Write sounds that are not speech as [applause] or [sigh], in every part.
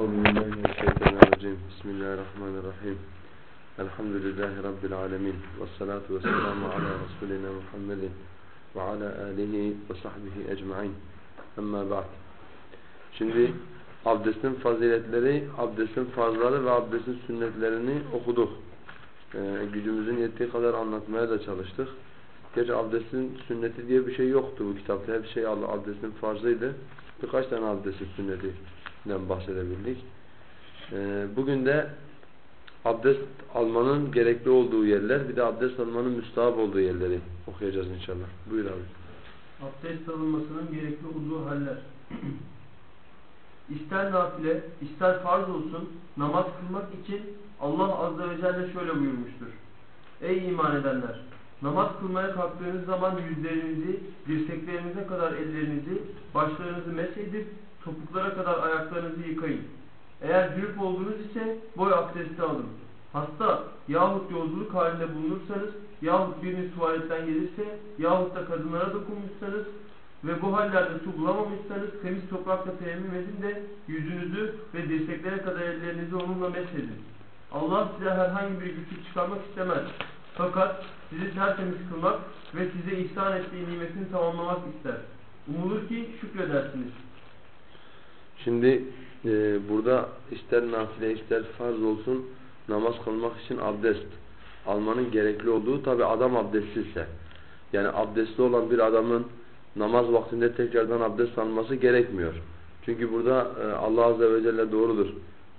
أعوذ بالله من الشيطان الرجيم بسم الله الرحمن الرحيم الحمد لله رب العالمين والصلاة والسلام على رسولنا محمد وعلى آله وصحبه ecmain. Amma ba'd. Şimdi abdestin faziletleri, abdestin farzları ve abdestin sünnetlerini okuduk. Ee, gücümüzün yettiği kadar anlatmaya da çalıştık. Gerçi abdestin sünneti diye bir şey yoktu bu kitapta. Hep şey abdestin farzıydı. Birkaç tane abdestin sünnetinden bahsedebildik. Ee, bugün de abdest almanın gerekli olduğu yerler, bir de abdest almanın müstahap olduğu yerleri okuyacağız inşallah. Buyur abi. Abdest alınmasının gerekli olduğu haller. İster nafile, ister farz olsun namaz kılmak için Allah Azze ve Celle şöyle buyurmuştur. Ey iman edenler! Namaz kılmaya kalktığınız zaman yüzlerinizi, dirseklerinize kadar ellerinizi, başlarınızı mesedip topuklara kadar ayaklarınızı yıkayın. Eğer cünüp oldunuz ise boy abdesti alın. Hasta yahut yolculuk halinde bulunursanız yahut biriniz tuvaletten gelirse yahut da kadınlara dokunmuşsanız ve bu hallerde su bulamamışsanız temiz toprakla teyemmüm edin de yüzünüzü ve dirseklere kadar ellerinizi onunla mesedin. Allah size herhangi bir güçlük çıkarmak istemez. Fakat sizi tertemiz kılmak ve size ihsan ettiği nimetini tamamlamak ister. Umulur ki şükredersiniz. Şimdi e, burada ister nafile ister farz olsun namaz kılmak için abdest almanın gerekli olduğu tabi adam abdestsizse. Yani abdestli olan bir adamın namaz vaktinde tekrardan abdest alması gerekmiyor. Çünkü burada e, Allah Azze ve Celle doğrudur.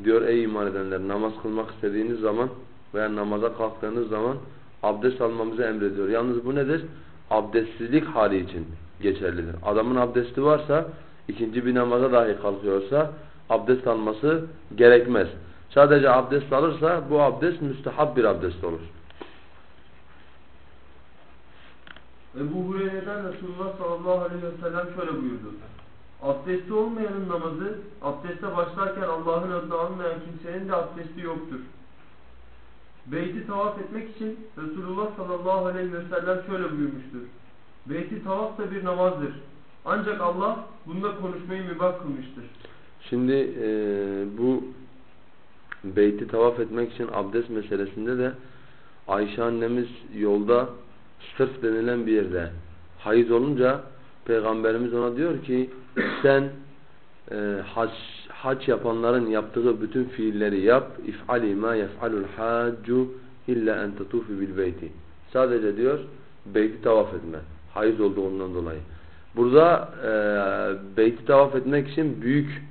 Diyor ey iman edenler namaz kılmak istediğiniz zaman veya namaza kalktığınız zaman abdest almamızı emrediyor. Yalnız bu nedir? Abdestsizlik hali için geçerlidir. Adamın abdesti varsa ikinci bir namaza dahi kalkıyorsa abdest alması gerekmez. Sadece abdest alırsa bu abdest müstehab bir abdest olur. Ebu Hureyre'den Resulullah sallallahu aleyhi ve sellem şöyle buyurdu. Abdesti olmayanın namazı, abdeste başlarken Allah'ın adını almayan kimsenin de abdesti yoktur. Beyti tavaf etmek için Resulullah sallallahu aleyhi ve sellem şöyle buyurmuştur. Beyti tavaf da bir namazdır. Ancak Allah bunda konuşmayı mübah kılmıştır. Şimdi e, bu beyti tavaf etmek için abdest meselesinde de Ayşe annemiz yolda sırf denilen bir yerde hayız olunca Peygamberimiz ona diyor ki sen e, hac, hac yapanların yaptığı bütün fiilleri yap. İf'ali ma yef'alul haccu illa en tetufi bil beyti. Sadece diyor beyti tavaf etme. Hayız olduğundan dolayı burada e, beyti tavaf etmek için büyük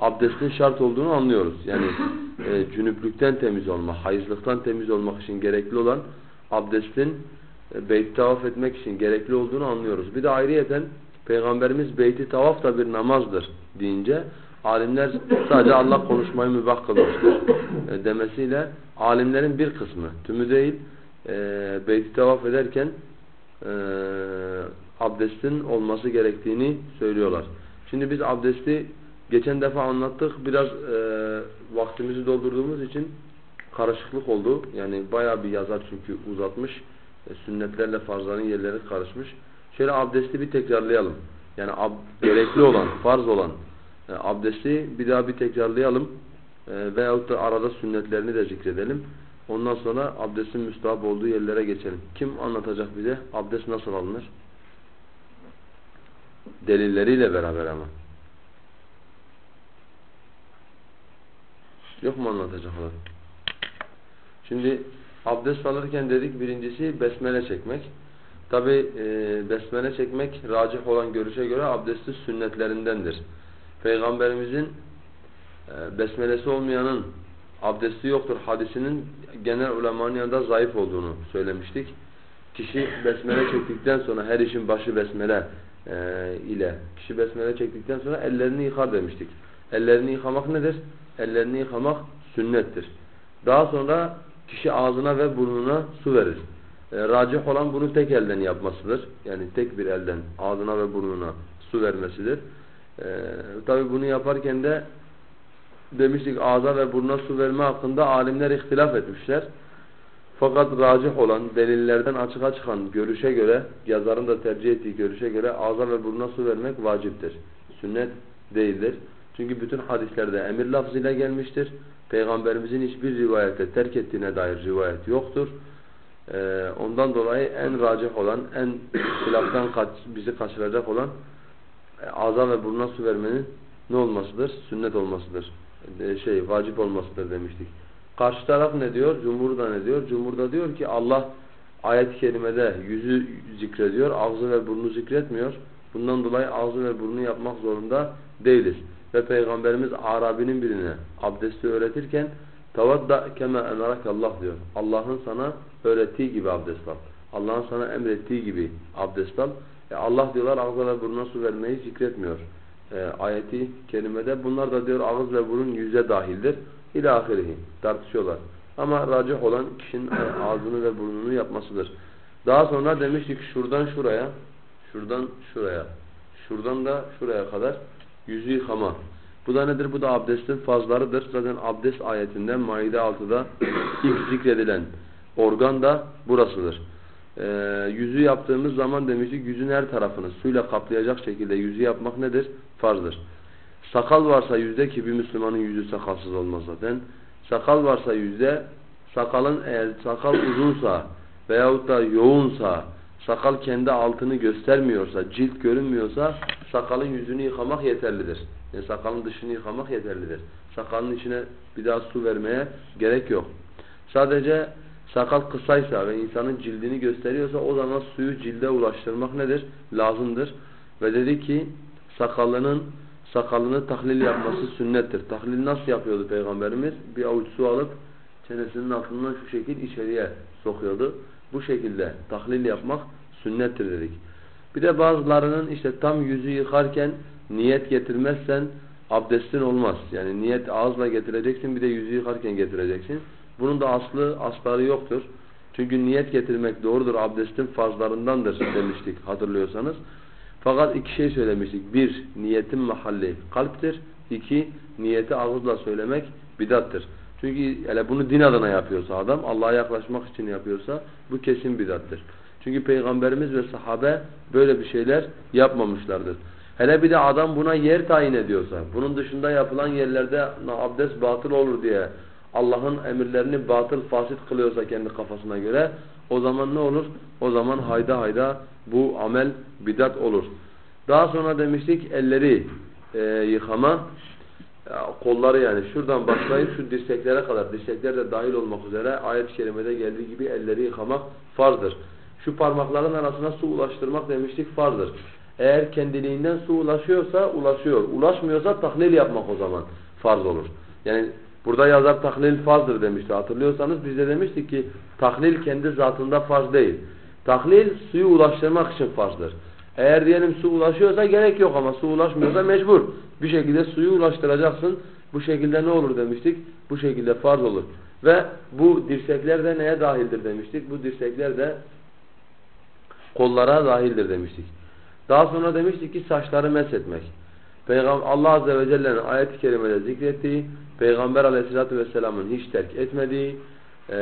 abdestin şart olduğunu anlıyoruz yani e, cünüplükten temiz olma hayızlıktan temiz olmak için gerekli olan abdestin e, beyti tavaf etmek için gerekli olduğunu anlıyoruz. Bir de ayrıyeten Peygamberimiz beyti tavaf da bir namazdır deyince alimler sadece Allah konuşmayı mübah kılmıştır e, demesiyle alimlerin bir kısmı tümü değil e, beyti tavaf ederken e, abdestin olması gerektiğini söylüyorlar. Şimdi biz abdesti geçen defa anlattık biraz e, vaktimizi doldurduğumuz için karışıklık oldu. Yani baya bir yazar çünkü uzatmış e, sünnetlerle farzların yerleri karışmış. Şöyle abdesti bir tekrarlayalım. Yani ab, gerekli olan, farz olan e, abdesti bir daha bir tekrarlayalım. E, veyahut da arada sünnetlerini de zikredelim. Ondan sonra abdestin müstahap olduğu yerlere geçelim. Kim anlatacak bize? Abdest nasıl alınır? Delilleriyle beraber ama. Yok mu anlatacak olan? Şimdi abdest alırken dedik birincisi besmele çekmek. Tabi e, besmele çekmek racih olan görüşe göre abdestin sünnetlerindendir. Peygamberimizin e, besmelesi olmayanın abdesti yoktur hadisinin genel ulemanın yanında zayıf olduğunu söylemiştik. Kişi besmele çektikten sonra her işin başı besmele e, ile kişi besmele çektikten sonra ellerini yıkar demiştik. Ellerini yıkamak nedir? Ellerini yıkamak sünnettir. Daha sonra kişi ağzına ve burnuna su verir. E, racih olan bunu tek elden yapmasıdır. Yani tek bir elden ağzına ve burnuna su vermesidir. E, Tabi bunu yaparken de demiştik ağza ve burnuna su verme hakkında alimler ihtilaf etmişler. Fakat racih olan delillerden açığa çıkan görüşe göre, yazarın da tercih ettiği görüşe göre ağza ve burnuna su vermek vaciptir. Sünnet değildir. Çünkü bütün hadislerde emir lafzıyla gelmiştir. Peygamberimizin hiçbir rivayette terk ettiğine dair rivayet yoktur. Ee, ondan dolayı en racih olan, en [coughs] hilaftan kaç, bizi kaçıracak olan e, ağza ve burnuna su vermenin ne olmasıdır? Sünnet olmasıdır. E, şey, vacip olmasıdır demiştik. Karşı taraf ne diyor? Cumhur ne diyor? Cumhur diyor ki Allah ayet-i kerimede yüzü zikrediyor, ağzı ve burnu zikretmiyor. Bundan dolayı ağzı ve burnu yapmak zorunda değiliz. Ve Peygamberimiz Arabi'nin birine abdesti öğretirken tavadda kema Allah diyor. Allah'ın sana öğrettiği gibi abdest al. Allah'ın sana emrettiği gibi abdest al. E Allah diyorlar ağza ve burnuna su vermeyi zikretmiyor. E, ayeti kerimede bunlar da diyor ağız ve burun yüze dahildir. İlâ ahirihi tartışıyorlar. Ama racih olan kişinin ağzını ve burnunu yapmasıdır. Daha sonra demiştik şuradan şuraya, şuradan şuraya, şuradan da şuraya kadar yüzü yıkama. Bu da nedir? Bu da abdestin fazlarıdır. Zaten abdest ayetinde Maide 6'da ilk zikredilen organ da burasıdır. Ee, yüzü yaptığımız zaman demiştik yüzün her tarafını suyla kaplayacak şekilde yüzü yapmak nedir? Farzdır. Sakal varsa yüzde ki bir Müslümanın yüzü sakalsız olmaz zaten. Sakal varsa yüzde, sakalın eğer sakal uzunsa veyahut da yoğunsa, sakal kendi altını göstermiyorsa, cilt görünmüyorsa sakalın yüzünü yıkamak yeterlidir. Yani sakalın dışını yıkamak yeterlidir. Sakalın içine bir daha su vermeye gerek yok. Sadece sakal kısaysa ve insanın cildini gösteriyorsa o zaman suyu cilde ulaştırmak nedir? Lazımdır. Ve dedi ki sakalının sakalını tahlil yapması sünnettir. Tahlil nasıl yapıyordu Peygamberimiz? Bir avuç su alıp çenesinin altından şu şekil içeriye sokuyordu. Bu şekilde tahlil yapmak sünnettir dedik. Bir de bazılarının işte tam yüzü yıkarken niyet getirmezsen abdestin olmaz. Yani niyet ağızla getireceksin bir de yüzü yıkarken getireceksin. Bunun da aslı asları yoktur. Çünkü niyet getirmek doğrudur abdestin farzlarındandır demiştik hatırlıyorsanız. Fakat iki şey söylemiştik. Bir, niyetin mahalli kalptir. İki, niyeti ağızla söylemek bidattır. Çünkü hele bunu din adına yapıyorsa adam, Allah'a yaklaşmak için yapıyorsa bu kesin bidattır. Çünkü Peygamberimiz ve sahabe böyle bir şeyler yapmamışlardır. Hele bir de adam buna yer tayin ediyorsa, bunun dışında yapılan yerlerde abdest batıl olur diye Allah'ın emirlerini batıl fasit kılıyorsa kendi kafasına göre o zaman ne olur? O zaman hayda hayda bu amel bidat olur. Daha sonra demiştik elleri e, yıkama kolları yani şuradan başlayıp şu dirseklere kadar dirsekler de dahil olmak üzere ayet-i kerimede geldiği gibi elleri yıkamak farzdır. Şu parmakların arasına su ulaştırmak demiştik farzdır. Eğer kendiliğinden su ulaşıyorsa ulaşıyor. Ulaşmıyorsa tahlil yapmak o zaman farz olur. Yani burada yazar tahlil farzdır demişti. Hatırlıyorsanız biz de demiştik ki tahlil kendi zatında farz değil. Tahlil suyu ulaştırmak için farzdır. Eğer diyelim su ulaşıyorsa gerek yok ama su ulaşmıyorsa mecbur. Bir şekilde suyu ulaştıracaksın. Bu şekilde ne olur demiştik? Bu şekilde farz olur. Ve bu dirsekler de neye dahildir demiştik? Bu dirsekler de kollara dahildir demiştik. Daha sonra demiştik ki saçları meshetmek. Peygamber Allah Azze ve Celle'nin ayet-i kerimede zikrettiği, Peygamber Aleyhisselatü Vesselam'ın hiç terk etmediği, e,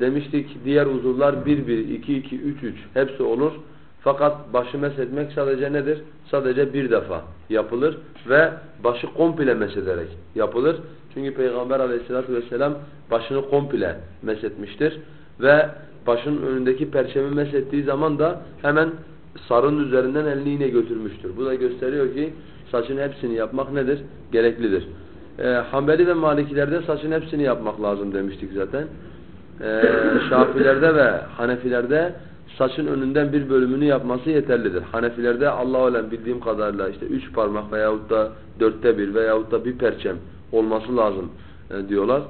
demiştik diğer uzuvlar 1 1 2 2 3 3 hepsi olur. Fakat başı meshetmek sadece nedir? Sadece bir defa yapılır ve başı komple mesederek yapılır. Çünkü Peygamber Aleyhisselatü vesselam başını komple meshetmiştir ve başın önündeki perçemi meshettiği zaman da hemen sarın üzerinden elini yine götürmüştür. Bu da gösteriyor ki saçın hepsini yapmak nedir? Gereklidir. Ee, Hanbeli ve Malikilerde saçın hepsini yapmak lazım demiştik zaten. Ee, Şafilerde ve Hanefilerde saçın önünden bir bölümünü yapması yeterlidir. Hanefilerde Allah alem bildiğim kadarıyla işte üç parmak veyahut da dörtte bir veyahut da bir perçem olması lazım e, diyorlar.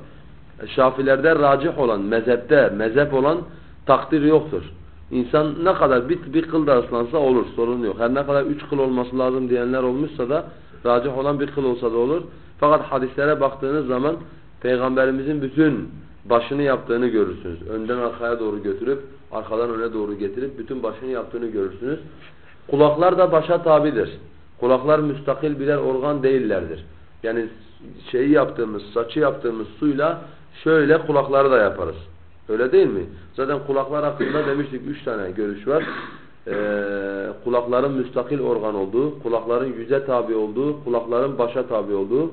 E, Şafilerde racih olan, mezhepte, mezhep olan takdir yoktur. İnsan ne kadar bir, bir kıl da ıslansa olur, sorun yok. Her ne kadar üç kıl olması lazım diyenler olmuşsa da racih olan bir kıl olsa da olur. Fakat hadislere baktığınız zaman Peygamberimizin bütün başını yaptığını görürsünüz. Önden arkaya doğru götürüp, arkadan öne doğru getirip bütün başını yaptığını görürsünüz. Kulaklar da başa tabidir. Kulaklar müstakil birer organ değillerdir. Yani şeyi yaptığımız, saçı yaptığımız suyla şöyle kulakları da yaparız. Öyle değil mi? Zaten kulaklar hakkında demiştik üç tane görüş var. e, kulakların müstakil organ olduğu, kulakların yüze tabi olduğu, kulakların başa tabi olduğu,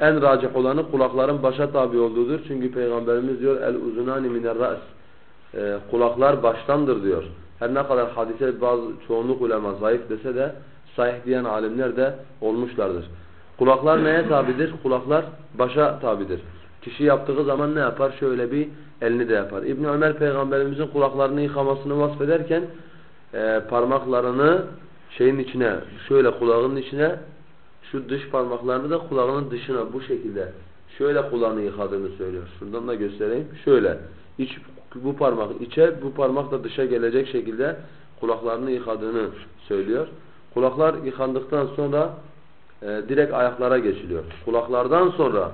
en racih olanı kulakların başa tabi olduğudur. Çünkü Peygamberimiz diyor el uzunani miner ra's. E, kulaklar baştandır diyor. Her ne kadar hadise bazı çoğunluk ulema zayıf dese de sahih diyen alimler de olmuşlardır. Kulaklar neye tabidir? Kulaklar başa tabidir. Kişi yaptığı zaman ne yapar? Şöyle bir elini de yapar. İbn Ömer peygamberimizin kulaklarını yıkamasını vasfederken e, parmaklarını şeyin içine, şöyle kulağının içine şu dış parmaklarını da kulağının dışına bu şekilde şöyle kulağını yıkadığını söylüyor. Şuradan da göstereyim. Şöyle iç bu parmak içe, bu parmak da dışa gelecek şekilde kulaklarını yıkadığını söylüyor. Kulaklar yıkandıktan sonra e, direkt ayaklara geçiliyor. Kulaklardan sonra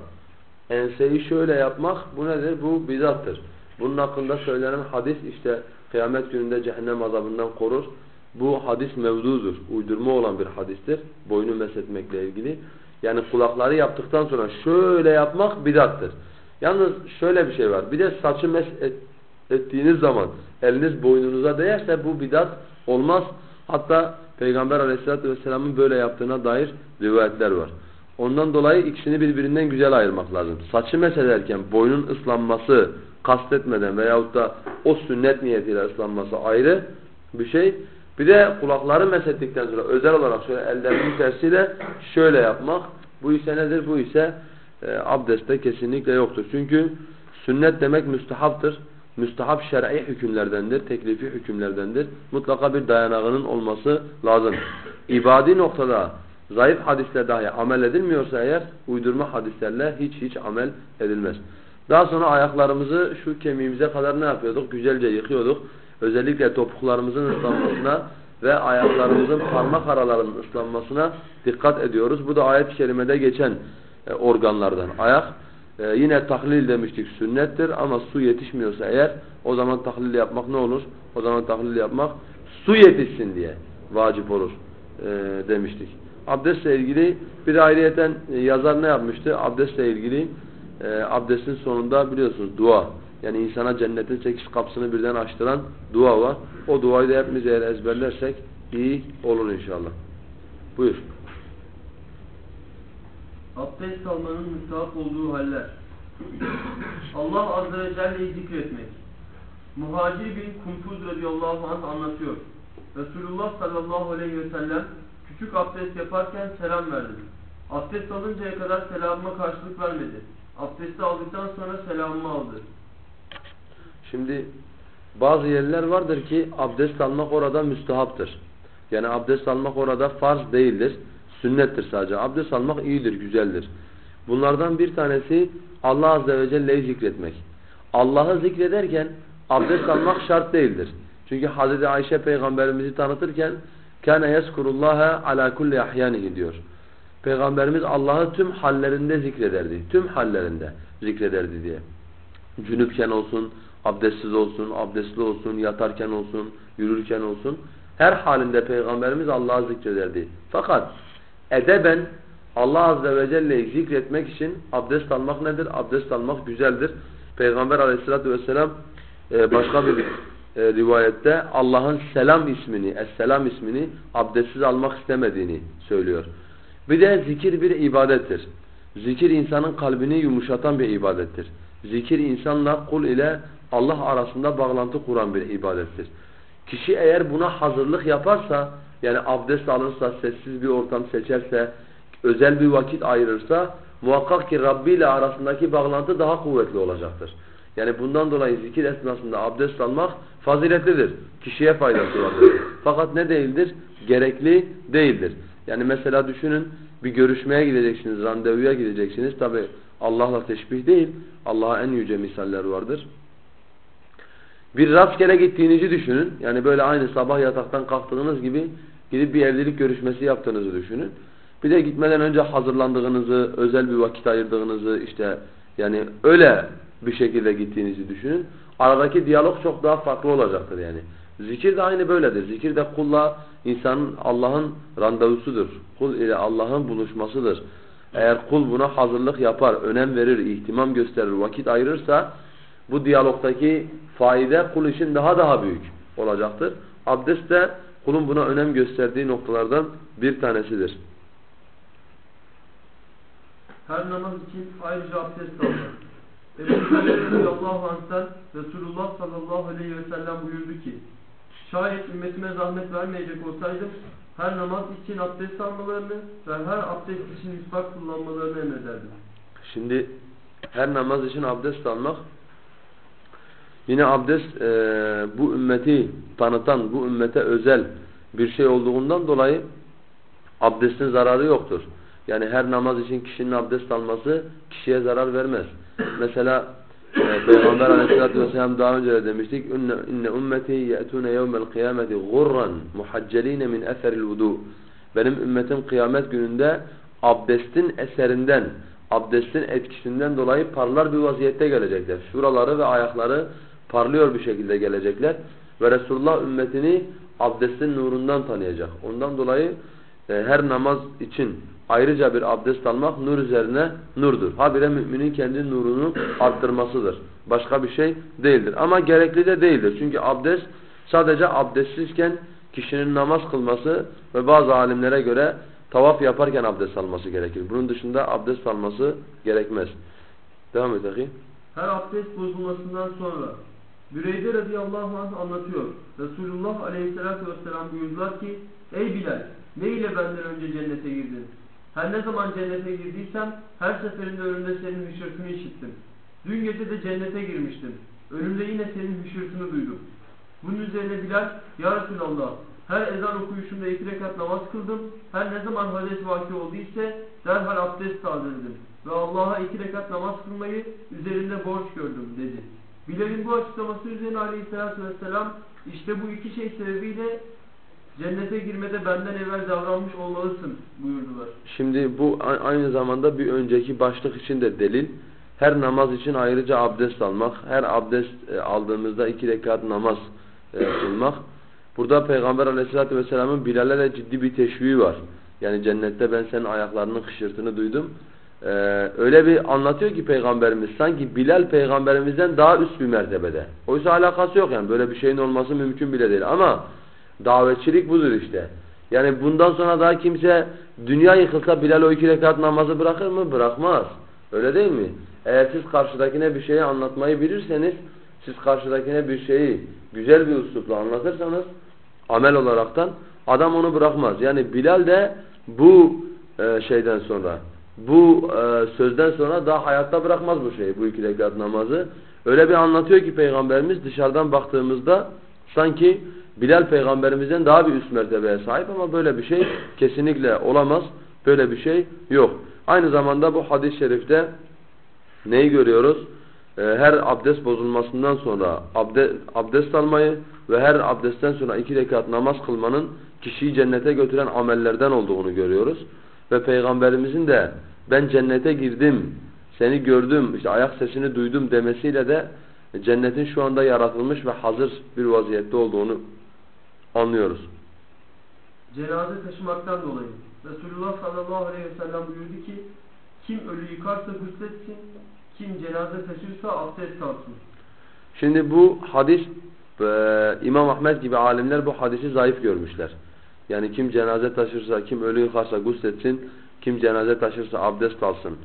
enseyi şöyle yapmak bu nedir? Bu bidattır. Bunun hakkında söylenen hadis işte kıyamet gününde cehennem azabından korur. Bu hadis mevdudur. Uydurma olan bir hadistir. Boynu mesletmekle ilgili. Yani kulakları yaptıktan sonra şöyle yapmak bidattır. Yalnız şöyle bir şey var. Bir de saçı mes et, ettiğiniz zaman eliniz boynunuza değerse bu bidat olmaz. Hatta Peygamber aleyhissalatü vesselamın böyle yaptığına dair rivayetler var. Ondan dolayı ikisini birbirinden güzel ayırmak lazım. Saçı mesederken boynun ıslanması kastetmeden veyahut da o sünnet niyetiyle ıslanması ayrı bir şey. Bir de kulakları mesettikten sonra özel olarak şöyle ellerinin tersiyle şöyle yapmak. Bu ise nedir? Bu ise e, abdestte kesinlikle yoktur. Çünkü sünnet demek müstehaptır. Müstehap şer'i hükümlerdendir, teklifi hükümlerdendir. Mutlaka bir dayanağının olması lazım. İbadi noktada zayıf hadisle dahi amel edilmiyorsa eğer uydurma hadislerle hiç hiç amel edilmez. Daha sonra ayaklarımızı şu kemiğimize kadar ne yapıyorduk? Güzelce yıkıyorduk. Özellikle topuklarımızın ıslanmasına ve ayaklarımızın parmak aralarının ıslanmasına dikkat ediyoruz. Bu da ayet-i kerimede geçen e, organlardan. Ayak e, yine tahlil demiştik sünnettir ama su yetişmiyorsa eğer o zaman tahlil yapmak ne olur? O zaman tahlil yapmak su yetişsin diye vacip olur e, demiştik. Abdestle ilgili bir ayrıyeten e, yazar ne yapmıştı? Abdestle ilgili e, abdestin sonunda biliyorsunuz dua. Yani insana cennetin sekiz kapısını birden açtıran dua var. O duayı da hepimiz eğer ezberlersek iyi olur inşallah. Buyur. Abdest almanın müstahap olduğu haller. Allah Azze ve Celle'yi zikretmek. Muhacir bin Kuntuz radıyallahu anh anlatıyor. Resulullah sallallahu aleyhi ve sellem küçük abdest yaparken selam verdi. Abdest alıncaya kadar selamıma karşılık vermedi. Abdesti aldıktan sonra selamımı aldı. Şimdi bazı yerler vardır ki abdest almak orada müstehaptır. Yani abdest almak orada farz değildir. Sünnettir sadece. Abdest almak iyidir, güzeldir. Bunlardan bir tanesi Allah Azze ve Celle'yi zikretmek. Allah'ı zikrederken abdest almak şart değildir. Çünkü Hz. Ayşe peygamberimizi tanıtırken kana yezkurullaha ala kulli ahyanihi diyor. Peygamberimiz Allah'ı tüm hallerinde zikrederdi. Tüm hallerinde zikrederdi diye. Cünüpken olsun, abdestsiz olsun, abdestli olsun, yatarken olsun, yürürken olsun. Her halinde Peygamberimiz Allah'ı zikrederdi. Fakat edeben Allah Azze ve Celle'yi zikretmek için abdest almak nedir? Abdest almak güzeldir. Peygamber Aleyhisselatü vesselam e, başka bir e, rivayette Allah'ın selam ismini, es-selam ismini abdestsiz almak istemediğini söylüyor. Bir de zikir bir ibadettir. Zikir insanın kalbini yumuşatan bir ibadettir. Zikir insanla kul ile Allah arasında bağlantı kuran bir ibadettir. Kişi eğer buna hazırlık yaparsa, yani abdest alırsa, sessiz bir ortam seçerse, özel bir vakit ayırırsa, muhakkak ki Rabbi ile arasındaki bağlantı daha kuvvetli olacaktır. Yani bundan dolayı zikir esnasında abdest almak faziletlidir. Kişiye faydası vardır. Fakat ne değildir? Gerekli değildir. Yani mesela düşünün bir görüşmeye gideceksiniz, randevuya gideceksiniz. Tabi Allah'la teşbih değil, Allah'a en yüce misaller vardır. Bir rastgele gittiğinizi düşünün. Yani böyle aynı sabah yataktan kalktığınız gibi gidip bir evlilik görüşmesi yaptığınızı düşünün. Bir de gitmeden önce hazırlandığınızı, özel bir vakit ayırdığınızı işte yani öyle bir şekilde gittiğinizi düşünün. Aradaki diyalog çok daha farklı olacaktır yani. Zikir de aynı böyledir. Zikir de kulla insanın Allah'ın randevusudur. Kul ile Allah'ın buluşmasıdır. Eğer kul buna hazırlık yapar, önem verir, ihtimam gösterir, vakit ayırırsa bu diyalogdaki faide kul için daha daha büyük olacaktır. Abdest de kulun buna önem gösterdiği noktalardan bir tanesidir. Her namaz için ayrıca abdest almak. Ebu Hureyre radıyallahu anh'tan Resulullah sallallahu aleyhi ve sellem buyurdu ki Şayet ümmetime zahmet vermeyecek olsaydım her namaz için abdest almalarını ve her abdest için misvak kullanmalarını emrederdim. Şimdi her namaz için abdest almak yine abdest e, bu ümmeti tanıtan, bu ümmete özel bir şey olduğundan dolayı abdestin zararı yoktur. Yani her namaz için kişinin abdest alması kişiye zarar vermez. [clears throat] Mesela e, Peygamber aleyhissalatü vesselam daha önce de demiştik inne, ümmeti ye'tune yevmel kıyameti gurran muhacceline min eseril vudu benim ümmetim kıyamet gününde abdestin eserinden abdestin etkisinden dolayı parlar bir vaziyette gelecekler. Şuraları ve ayakları parlıyor bir şekilde gelecekler. Ve Resulullah ümmetini abdestin nurundan tanıyacak. Ondan dolayı e, her namaz için ayrıca bir abdest almak nur üzerine nurdur. Habire müminin kendi nurunu arttırmasıdır. Başka bir şey değildir. Ama gerekli de değildir. Çünkü abdest sadece abdestsizken kişinin namaz kılması ve bazı alimlere göre tavaf yaparken abdest alması gerekir. Bunun dışında abdest alması gerekmez. Devam et. Her abdest bozulmasından sonra Büreyde radıyallahu anh anlatıyor. Resulullah aleyhissalatü vesselam buyurdular ki Ey Bilal ne ile benden önce cennete girdin? Her ne zaman cennete girdiysem her seferinde önümde senin hışırtını işittim. Dün gece de cennete girmiştim. Önümde yine senin hışırtını duydum. Bunun üzerine Bilal Ya Resulallah her ezan okuyuşumda iki rekat namaz kıldım. Her ne zaman hades vaki olduysa derhal abdest tazeledim. Ve Allah'a iki rekat namaz kılmayı üzerinde borç gördüm dedi. Bilal'in bu açıklaması üzerine aleyhissalatü vesselam işte bu iki şey sebebiyle cennete girmede benden evvel davranmış olmalısın buyurdular. Şimdi bu aynı zamanda bir önceki başlık için de delil. Her namaz için ayrıca abdest almak, her abdest e, aldığımızda iki rekat namaz e, kılmak. Burada Peygamber aleyhissalatü vesselamın Bilal'e ciddi bir teşviği var. Yani cennette ben senin ayaklarının hışırtını duydum. Ee, öyle bir anlatıyor ki Peygamberimiz sanki Bilal Peygamberimizden daha üst bir mertebede. Oysa alakası yok yani böyle bir şeyin olması mümkün bile değil ama davetçilik budur işte. Yani bundan sonra daha kimse dünya yıkılsa Bilal o iki rekat namazı bırakır mı? Bırakmaz. Öyle değil mi? Eğer siz karşıdakine bir şeyi anlatmayı bilirseniz siz karşıdakine bir şeyi güzel bir üslupla anlatırsanız amel olaraktan adam onu bırakmaz. Yani Bilal de bu e, şeyden sonra bu e, sözden sonra daha hayatta bırakmaz bu şeyi, bu iki rekat namazı. Öyle bir anlatıyor ki Peygamberimiz dışarıdan baktığımızda sanki Bilal Peygamberimizden daha bir üst mertebeye sahip ama böyle bir şey kesinlikle olamaz. Böyle bir şey yok. Aynı zamanda bu hadis-i şerifte neyi görüyoruz? Ee, her abdest bozulmasından sonra abde, abdest almayı ve her abdestten sonra iki rekat namaz kılmanın kişiyi cennete götüren amellerden olduğunu görüyoruz. Ve Peygamberimizin de ben cennete girdim, seni gördüm, işte ayak sesini duydum demesiyle de cennetin şu anda yaratılmış ve hazır bir vaziyette olduğunu anlıyoruz. Cenaze taşımaktan dolayı Resulullah sallallahu aleyhi ve sellem buyurdu ki kim ölü yıkarsa gusletsin, kim cenaze taşırsa abdest alsın. Şimdi bu hadis İmam Ahmed gibi alimler bu hadisi zayıf görmüşler. Yani kim cenaze taşırsa, kim ölü yıkarsa gusletsin, kim cenaze taşırsa abdest alsın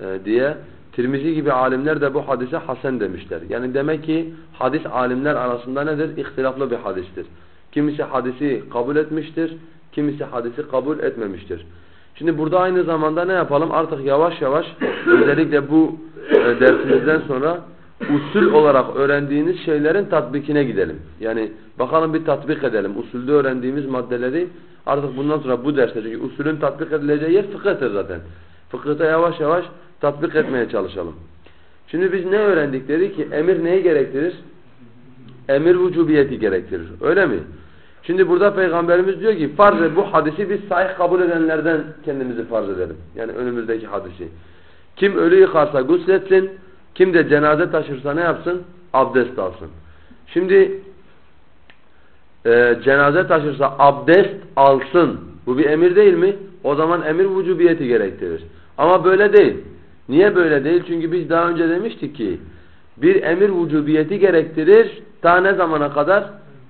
e, diye. Tirmizi gibi alimler de bu hadise hasen demişler. Yani demek ki hadis alimler arasında nedir? İhtilaflı bir hadistir. Kimisi hadisi kabul etmiştir, kimisi hadisi kabul etmemiştir. Şimdi burada aynı zamanda ne yapalım? Artık yavaş yavaş [coughs] özellikle bu e, dersimizden sonra usul olarak öğrendiğiniz şeylerin tatbikine gidelim. Yani bakalım bir tatbik edelim. Usulde öğrendiğimiz maddeleri artık bundan sonra bu derste çünkü usulün tatbik edileceği yer fıkıhtır zaten. Fıkıhta yavaş yavaş tatbik etmeye çalışalım. Şimdi biz ne öğrendik dedi ki emir neyi gerektirir? Emir vücubiyeti gerektirir. Öyle mi? Şimdi burada Peygamberimiz diyor ki farz bu hadisi biz sahih kabul edenlerden kendimizi farz edelim. Yani önümüzdeki hadisi. Kim ölü yıkarsa gusletsin, kim de cenaze taşırsa ne yapsın? Abdest alsın. Şimdi e, cenaze taşırsa abdest alsın. Bu bir emir değil mi? O zaman emir vücubiyeti gerektirir. Ama böyle değil. Niye böyle değil? Çünkü biz daha önce demiştik ki bir emir vücubiyeti gerektirir ta ne zamana kadar?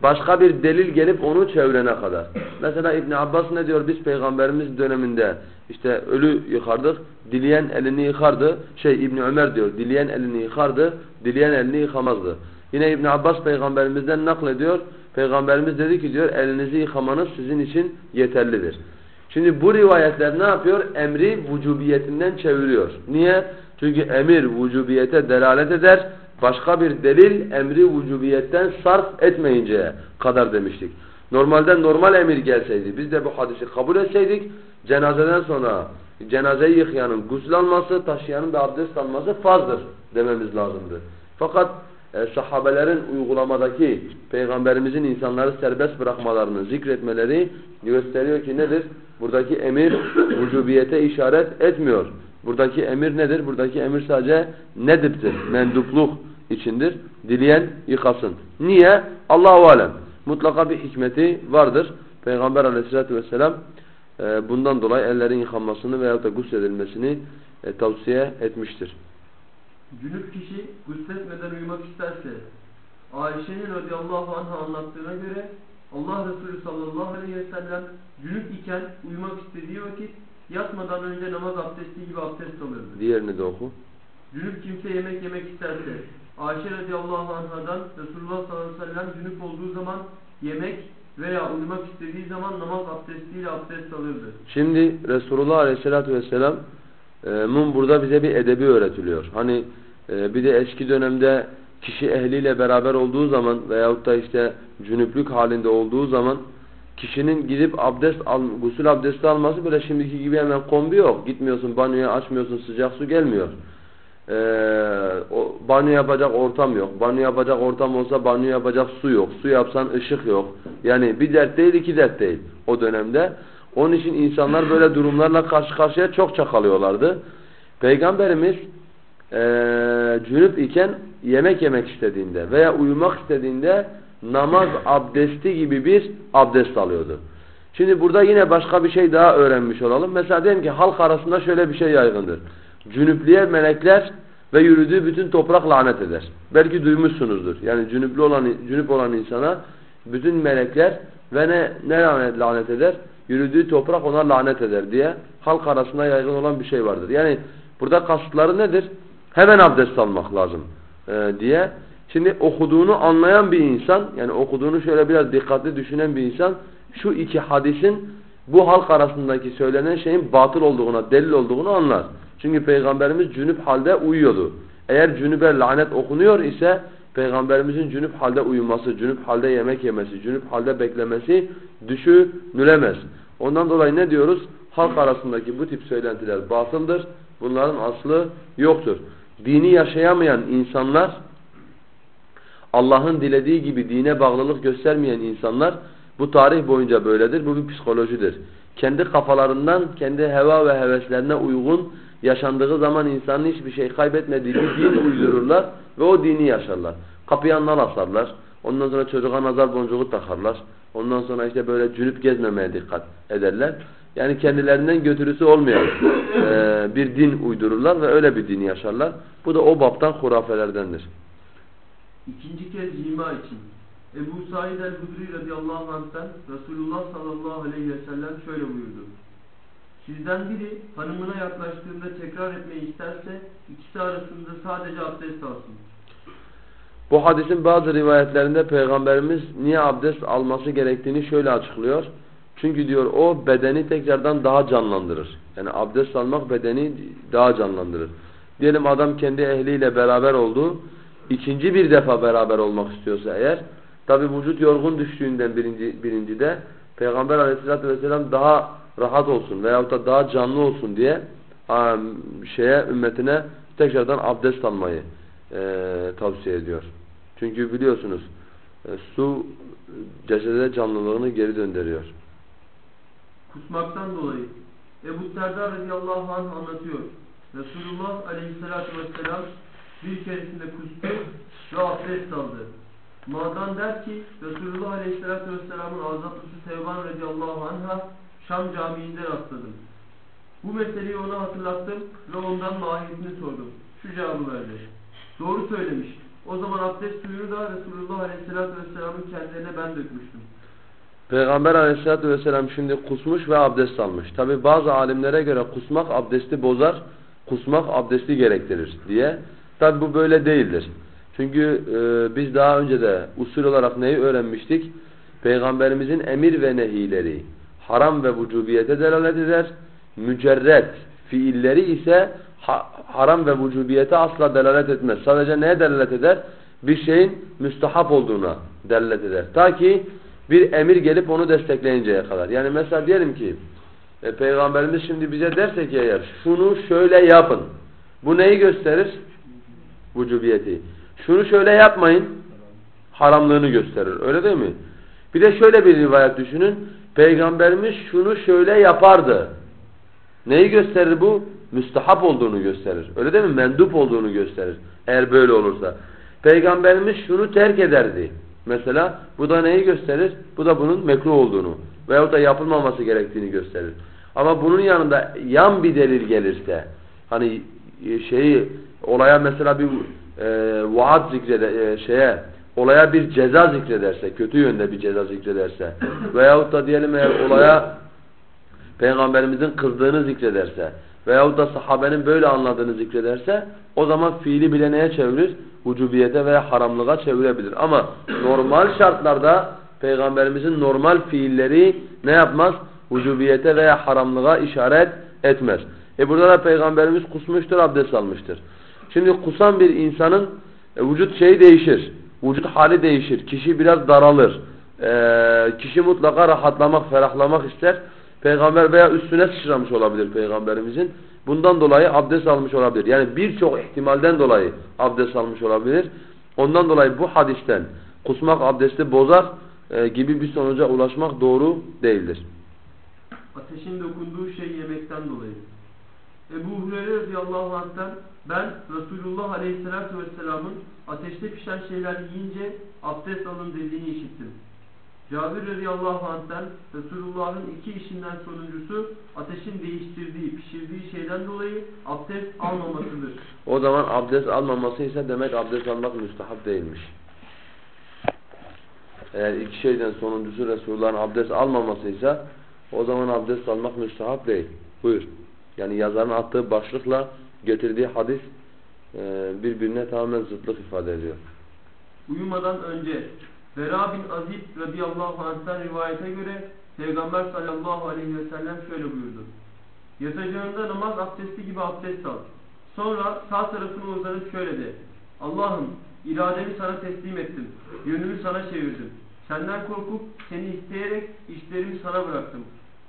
Başka bir delil gelip onu çevrene kadar. Mesela İbn Abbas ne diyor? Biz peygamberimiz döneminde işte ölü yıkardık. Dileyen elini yıkardı. Şey İbn Ömer diyor. Dileyen elini yıkardı. Dileyen elini yıkamazdı. Yine İbn Abbas peygamberimizden naklediyor. Peygamberimiz dedi ki diyor elinizi yıkamanız sizin için yeterlidir. Şimdi bu rivayetler ne yapıyor? Emri vücubiyetinden çeviriyor. Niye? Çünkü emir vücubiyete delalet eder. Başka bir delil emri vücubiyetten sarf etmeyinceye kadar demiştik. Normalde normal emir gelseydi biz de bu hadisi kabul etseydik cenazeden sonra cenazeyi yıkayanın gusül alması, taşıyanın da abdest alması farzdır dememiz lazımdı. Fakat e, sahabelerin uygulamadaki peygamberimizin insanları serbest bırakmalarını zikretmeleri gösteriyor ki nedir? Buradaki emir [coughs] vücubiyete işaret etmiyor. Buradaki emir nedir? Buradaki emir sadece nediptir, mendupluk içindir. Dileyen yıkasın. Niye? Allahu alem. Mutlaka bir hikmeti vardır. Peygamber aleyhissalatü vesselam e, bundan dolayı ellerin yıkanmasını veyahut da gusledilmesini e, tavsiye etmiştir. Cünüp kişi gusletmeden uyumak isterse Ayşe'nin radıyallahu anh'a anlattığına göre Allah Resulü sallallahu aleyhi ve sellem cünüp iken uyumak istediği vakit yatmadan önce namaz abdesti gibi abdest alırdı. Diğerini de oku. Cünüp kimse yemek yemek isterse Ayşe radıyallahu anhadan Resulullah sallallahu aleyhi ve sellem cünüp olduğu zaman yemek veya uyumak istediği zaman namaz abdestiyle abdest alırdı. Şimdi Resulullah aleyhissalatü vesselam e, mun burada bize bir edebi öğretiliyor. Hani e, bir de eski dönemde kişi ehliyle beraber olduğu zaman veyahut da işte cünüplük halinde olduğu zaman kişinin gidip abdest al, gusül abdesti alması böyle şimdiki gibi hemen kombi yok. Gitmiyorsun banyoya açmıyorsun sıcak su gelmiyor. Ee, o, banyo yapacak ortam yok. Banyo yapacak ortam olsa banyo yapacak su yok. Su yapsan ışık yok. Yani bir dert değil iki dert değil o dönemde. Onun için insanlar böyle durumlarla karşı karşıya çok çakalıyorlardı. Peygamberimiz e, cünüp iken yemek yemek istediğinde veya uyumak istediğinde namaz abdesti gibi bir abdest alıyordu. Şimdi burada yine başka bir şey daha öğrenmiş olalım. Mesela diyelim ki halk arasında şöyle bir şey yaygındır. Cünüplüğe melekler ve yürüdüğü bütün toprak lanet eder. Belki duymuşsunuzdur. Yani cünüplü olan, cünüp olan insana bütün melekler ve ne, ne lanet, lanet eder? Yürüdüğü toprak ona lanet eder diye halk arasında yaygın olan bir şey vardır. Yani burada kasıtları nedir? Hemen abdest almak lazım e, diye. Şimdi okuduğunu anlayan bir insan, yani okuduğunu şöyle biraz dikkatli düşünen bir insan, şu iki hadisin bu halk arasındaki söylenen şeyin batıl olduğuna, delil olduğunu anlar. Çünkü Peygamberimiz cünüp halde uyuyordu. Eğer cünübe lanet okunuyor ise Peygamberimizin cünüp halde uyuması, cünüp halde yemek yemesi, cünüp halde beklemesi düşünülemez. Ondan dolayı ne diyoruz? Halk arasındaki bu tip söylentiler batıldır. Bunların aslı yoktur. Dini yaşayamayan insanlar, Allah'ın dilediği gibi dine bağlılık göstermeyen insanlar bu tarih boyunca böyledir. Bu bir psikolojidir. Kendi kafalarından, kendi heva ve heveslerine uygun yaşandığı zaman insanın hiçbir şey kaybetmediği bir din uydururlar ve o dini yaşarlar. Kapıya nal asarlar. Ondan sonra çocuğa nazar boncuğu takarlar. Ondan sonra işte böyle cünüp gezmemeye dikkat ederler. Yani kendilerinden götürüsü olmayan e, bir din uydururlar ve öyle bir din yaşarlar. Bu da o baptan hurafelerdendir. İkinci kez cima için Ebu Said el-Hudri radıyallahu anh'tan Resulullah sallallahu aleyhi ve sellem şöyle buyurdu. Sizden biri hanımına yaklaştığında tekrar etmeyi isterse ikisi arasında sadece abdest alsın. Bu hadisin bazı rivayetlerinde Peygamberimiz niye abdest alması gerektiğini şöyle açıklıyor. Çünkü diyor o bedeni tekrardan daha canlandırır. Yani abdest almak bedeni daha canlandırır. Diyelim adam kendi ehliyle beraber oldu. ikinci bir defa beraber olmak istiyorsa eğer tabi vücut yorgun düştüğünden birinci, birinci de Peygamber aleyhissalatü vesselam daha rahat olsun veyahut da daha canlı olsun diye şeye ümmetine tekrardan abdest almayı e, tavsiye ediyor. Çünkü biliyorsunuz e, su cesede canlılığını geri döndürüyor. Kusmaktan dolayı Ebu Serdar radıyallahu anh anlatıyor. Resulullah aleyhissalatü vesselam bir keresinde kustu ve abdest aldı. Madan der ki Resulullah aleyhissalatü vesselamın azatlısı Sevban radıyallahu anh'a Şam camiinde rastladım. Bu meseleyi ona hatırlattım ve ondan mahiyetini sordum. Şu cevabı verdi. Doğru söylemiş. O zaman abdest suyunu da Resulullah Aleyhisselatü Vesselam'ın kendilerine ben dökmüştüm. Peygamber aleyhissalatü vesselam şimdi kusmuş ve abdest almış. Tabi bazı alimlere göre kusmak abdesti bozar, kusmak abdesti gerektirir diye. Tabi bu böyle değildir. Çünkü e, biz daha önce de usul olarak neyi öğrenmiştik? Peygamberimizin emir ve nehileri haram ve vücubiyete delalet eder. Mücerret fiilleri ise ha haram ve vücubiyete asla delalet etmez. Sadece neye delalet eder? Bir şeyin müstahap olduğuna delalet eder. Ta ki bir emir gelip onu destekleyinceye kadar. Yani mesela diyelim ki e, Peygamberimiz şimdi bize derse ki eğer şunu şöyle yapın. Bu neyi gösterir? Vücubiyeti. Şunu şöyle yapmayın. Haramlığını gösterir. Öyle değil mi? Bir de şöyle bir rivayet düşünün. Peygamberimiz şunu şöyle yapardı. Neyi gösterir bu? Müstahap olduğunu gösterir. Öyle değil mi? Mendup olduğunu gösterir. Eğer böyle olursa. Peygamberimiz şunu terk ederdi. Mesela bu da neyi gösterir? Bu da bunun mekruh olduğunu veyahut da yapılmaması gerektiğini gösterir. Ama bunun yanında yan bir delil gelirse hani e, şeyi olaya mesela bir e, vaat zikrede e, şeye olaya bir ceza zikrederse, kötü yönde bir ceza zikrederse veyahut da diyelim eğer olaya Peygamberimizin kızdığını zikrederse veyahut da sahabenin böyle anladığını zikrederse o zaman fiili bile neye çevirir? Vücubiyete veya haramlığa çevirebilir. Ama normal şartlarda Peygamberimizin normal fiilleri ne yapmaz? Vücubiyete veya haramlığa işaret etmez. E burada da Peygamberimiz kusmuştur, abdest almıştır. Şimdi kusan bir insanın e, vücut şeyi değişir. Vücut hali değişir. Kişi biraz daralır. E, kişi mutlaka rahatlamak, ferahlamak ister. Peygamber veya üstüne sıçramış olabilir Peygamberimizin. Bundan dolayı abdest almış olabilir. Yani birçok ihtimalden dolayı abdest almış olabilir. Ondan dolayı bu hadisten kusmak abdesti bozar e, gibi bir sonuca ulaşmak doğru değildir. Ateşin dokunduğu şey yemekten dolayı. Ebu Hureyre radıyallahu anh'tan ben Resulullah aleyhissalatu vesselamın ateşte pişen şeyler yiyince abdest alın dediğini işittim. Cabir radıyallahu anh'ten Resulullah'ın iki işinden sonuncusu ateşin değiştirdiği, pişirdiği şeyden dolayı abdest almamasıdır. [laughs] O zaman abdest almaması ise demek abdest almak müstahap değilmiş. Eğer iki şeyden sonuncusu Resulullah'ın abdest almamasıysa o zaman abdest almak müstahap değil. Buyur. Yani yazarın attığı başlıkla getirdiği hadis birbirine tamamen zıtlık ifade ediyor. Uyumadan önce Vera bin Azib radıyallahu anh'tan rivayete göre Peygamber sallallahu aleyhi ve sellem şöyle buyurdu. Yatacağında namaz abdesti gibi abdest al. Sonra sağ tarafını uzanıp şöyle de. Allah'ım irademi sana teslim ettim. Yönümü sana çevirdim. Senden korkup seni isteyerek işlerimi sana bıraktım.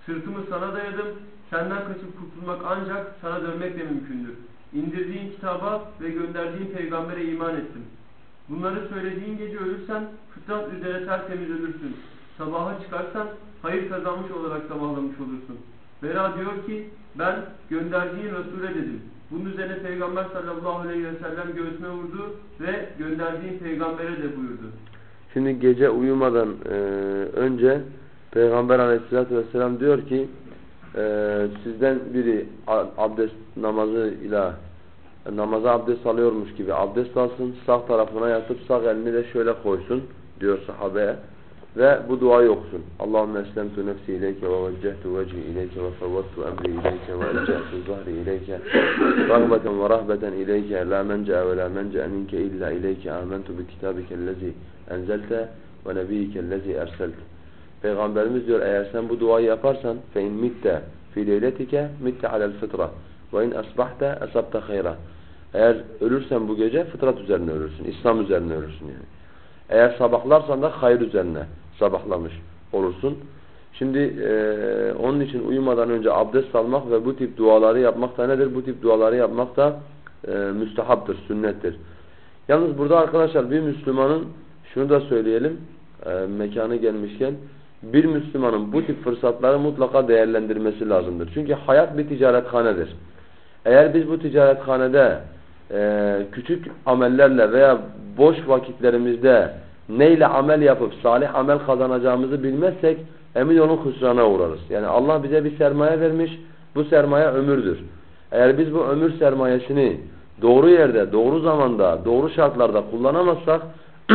Sırtımı sana dayadım. Senden kaçıp kurtulmak ancak sana dönmekle mümkündür. İndirdiğin kitaba ve gönderdiğin peygambere iman ettim. Bunları söylediğin gece ölürsen fıtrat üzere tertemiz ölürsün. Sabaha çıkarsan hayır kazanmış olarak sabahlamış olursun. Vera diyor ki ben gönderdiğin Resul'e dedim. Bunun üzerine Peygamber sallallahu aleyhi ve sellem göğsüne vurdu ve gönderdiğin peygambere de buyurdu. Şimdi gece uyumadan e, önce Peygamber aleyhissalatü vesselam diyor ki e, sizden biri abdest namazıyla namaza abdest alıyormuş gibi abdest alsın, sağ tarafına yatıp sağ elini de şöyle koysun diyor sahabeye. Ve bu duayı okusun. Allahümme eslemtu nefsi ileyke ve veccehtu vecihi ileyke ve fevvattu emri ileyke ve elcehtu zahri ileyke ragbeten ve rahbeten ileyke la mence'e ve la mence'e minke illa ileyke amentu bi kitabikellezi enzelte ve nebiyyikellezi erselte. Peygamberimiz diyor eğer sen bu duayı yaparsan fe in mitte fi leyletike mitte alel fıtra in asbahte asabte hayra. Eğer ölürsen bu gece fıtrat üzerine ölürsün. İslam üzerine ölürsün yani. Eğer sabahlarsan da hayır üzerine sabahlamış olursun. Şimdi e, onun için uyumadan önce abdest almak ve bu tip duaları yapmak da nedir? Bu tip duaları yapmak da e, müstehaptır, sünnettir. Yalnız burada arkadaşlar bir Müslümanın şunu da söyleyelim e, mekanı gelmişken bir Müslümanın bu tip fırsatları mutlaka değerlendirmesi lazımdır. Çünkü hayat bir ticarethanedir. Eğer biz bu ticarethanede e, küçük amellerle veya boş vakitlerimizde neyle amel yapıp salih amel kazanacağımızı bilmezsek emin olun husrana uğrarız. Yani Allah bize bir sermaye vermiş. Bu sermaye ömürdür. Eğer biz bu ömür sermayesini doğru yerde, doğru zamanda, doğru şartlarda kullanamazsak [clears throat]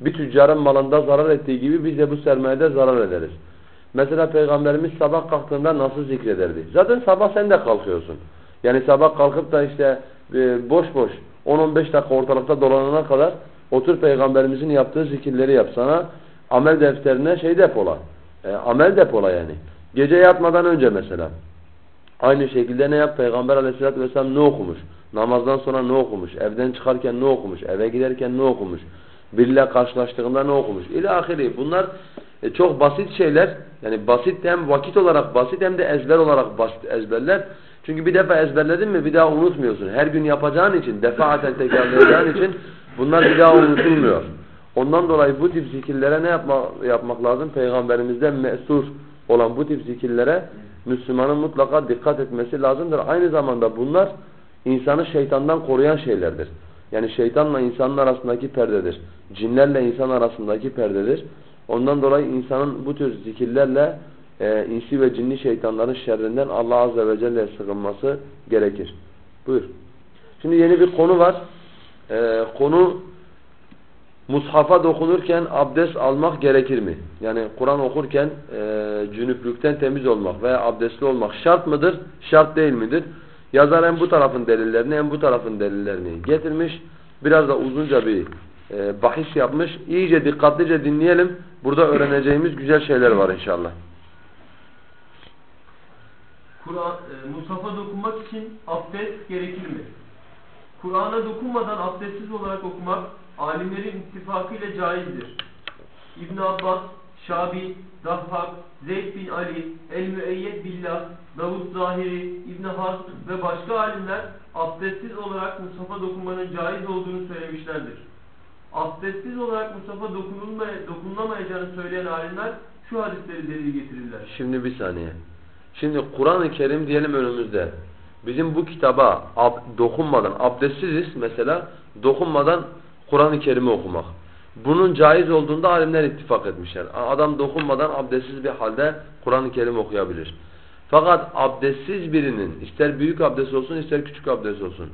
bir tüccarın malında zarar ettiği gibi biz de bu sermayede zarar ederiz. Mesela Peygamberimiz sabah kalktığında nasıl zikrederdi? Zaten sabah sen de kalkıyorsun. Yani sabah kalkıp da işte e, boş boş 10-15 dakika ortalıkta dolanana kadar otur Peygamberimizin yaptığı zikirleri yap sana. Amel defterine şey depola. E, amel depola yani. Gece yatmadan önce mesela. Aynı şekilde ne yap? Peygamber aleyhissalatü vesselam ne okumuş? Namazdan sonra ne okumuş? Evden çıkarken ne okumuş? Eve giderken ne okumuş? Biriyle karşılaştığında ne okumuş? İlahiri. Bunlar e, çok basit şeyler. Yani basit hem vakit olarak basit hem de ezber olarak basit ezberler. Çünkü bir defa ezberledin mi bir daha unutmuyorsun. Her gün yapacağın için, defaaten tekrarlayacağın [coughs] için bunlar bir daha unutulmuyor. Ondan dolayı bu tip zikirlere ne yapma, yapmak lazım? Peygamberimizden mesur olan bu tip zikirlere Müslümanın mutlaka dikkat etmesi lazımdır. Aynı zamanda bunlar insanı şeytandan koruyan şeylerdir. Yani şeytanla insanın arasındaki perdedir. Cinlerle insan arasındaki perdedir. Ondan dolayı insanın bu tür zikirlerle e, insi ve cinli şeytanların şerrinden Allah Azze ve Celle'ye sığınması gerekir. Buyur. Şimdi yeni bir konu var. E, konu mushafa dokunurken abdest almak gerekir mi? Yani Kur'an okurken e, cünüplükten temiz olmak veya abdestli olmak şart mıdır? Şart değil midir? Yazar hem bu tarafın delillerini hem bu tarafın delillerini getirmiş. Biraz da uzunca bir e, bahis yapmış. İyice dikkatlice dinleyelim. Burada öğreneceğimiz güzel şeyler var inşallah. Kur'an, e, Musaf'a dokunmak için abdest gerekir mi? Kur'an'a dokunmadan abdestsiz olarak okumak alimlerin ittifakıyla caizdir. İbn Abbas, Şabi, Dahhak, Zeyd bin Ali, El-Müeyyed Billah, Davud Zahiri, İbn Haz ve başka alimler abdestsiz olarak Musaf'a dokunmanın caiz olduğunu söylemişlerdir. Abdestsiz olarak Musaf'a dokunulamayacağını söyleyen alimler şu hadisleri delil getirirler. Şimdi bir saniye. Şimdi Kur'an-ı Kerim diyelim önümüzde. Bizim bu kitaba ab dokunmadan, abdestsiziz mesela, dokunmadan Kur'an-ı Kerim'i okumak. Bunun caiz olduğunda alimler ittifak etmişler. Adam dokunmadan abdestsiz bir halde Kur'an-ı Kerim okuyabilir. Fakat abdestsiz birinin ister büyük abdest olsun ister küçük abdest olsun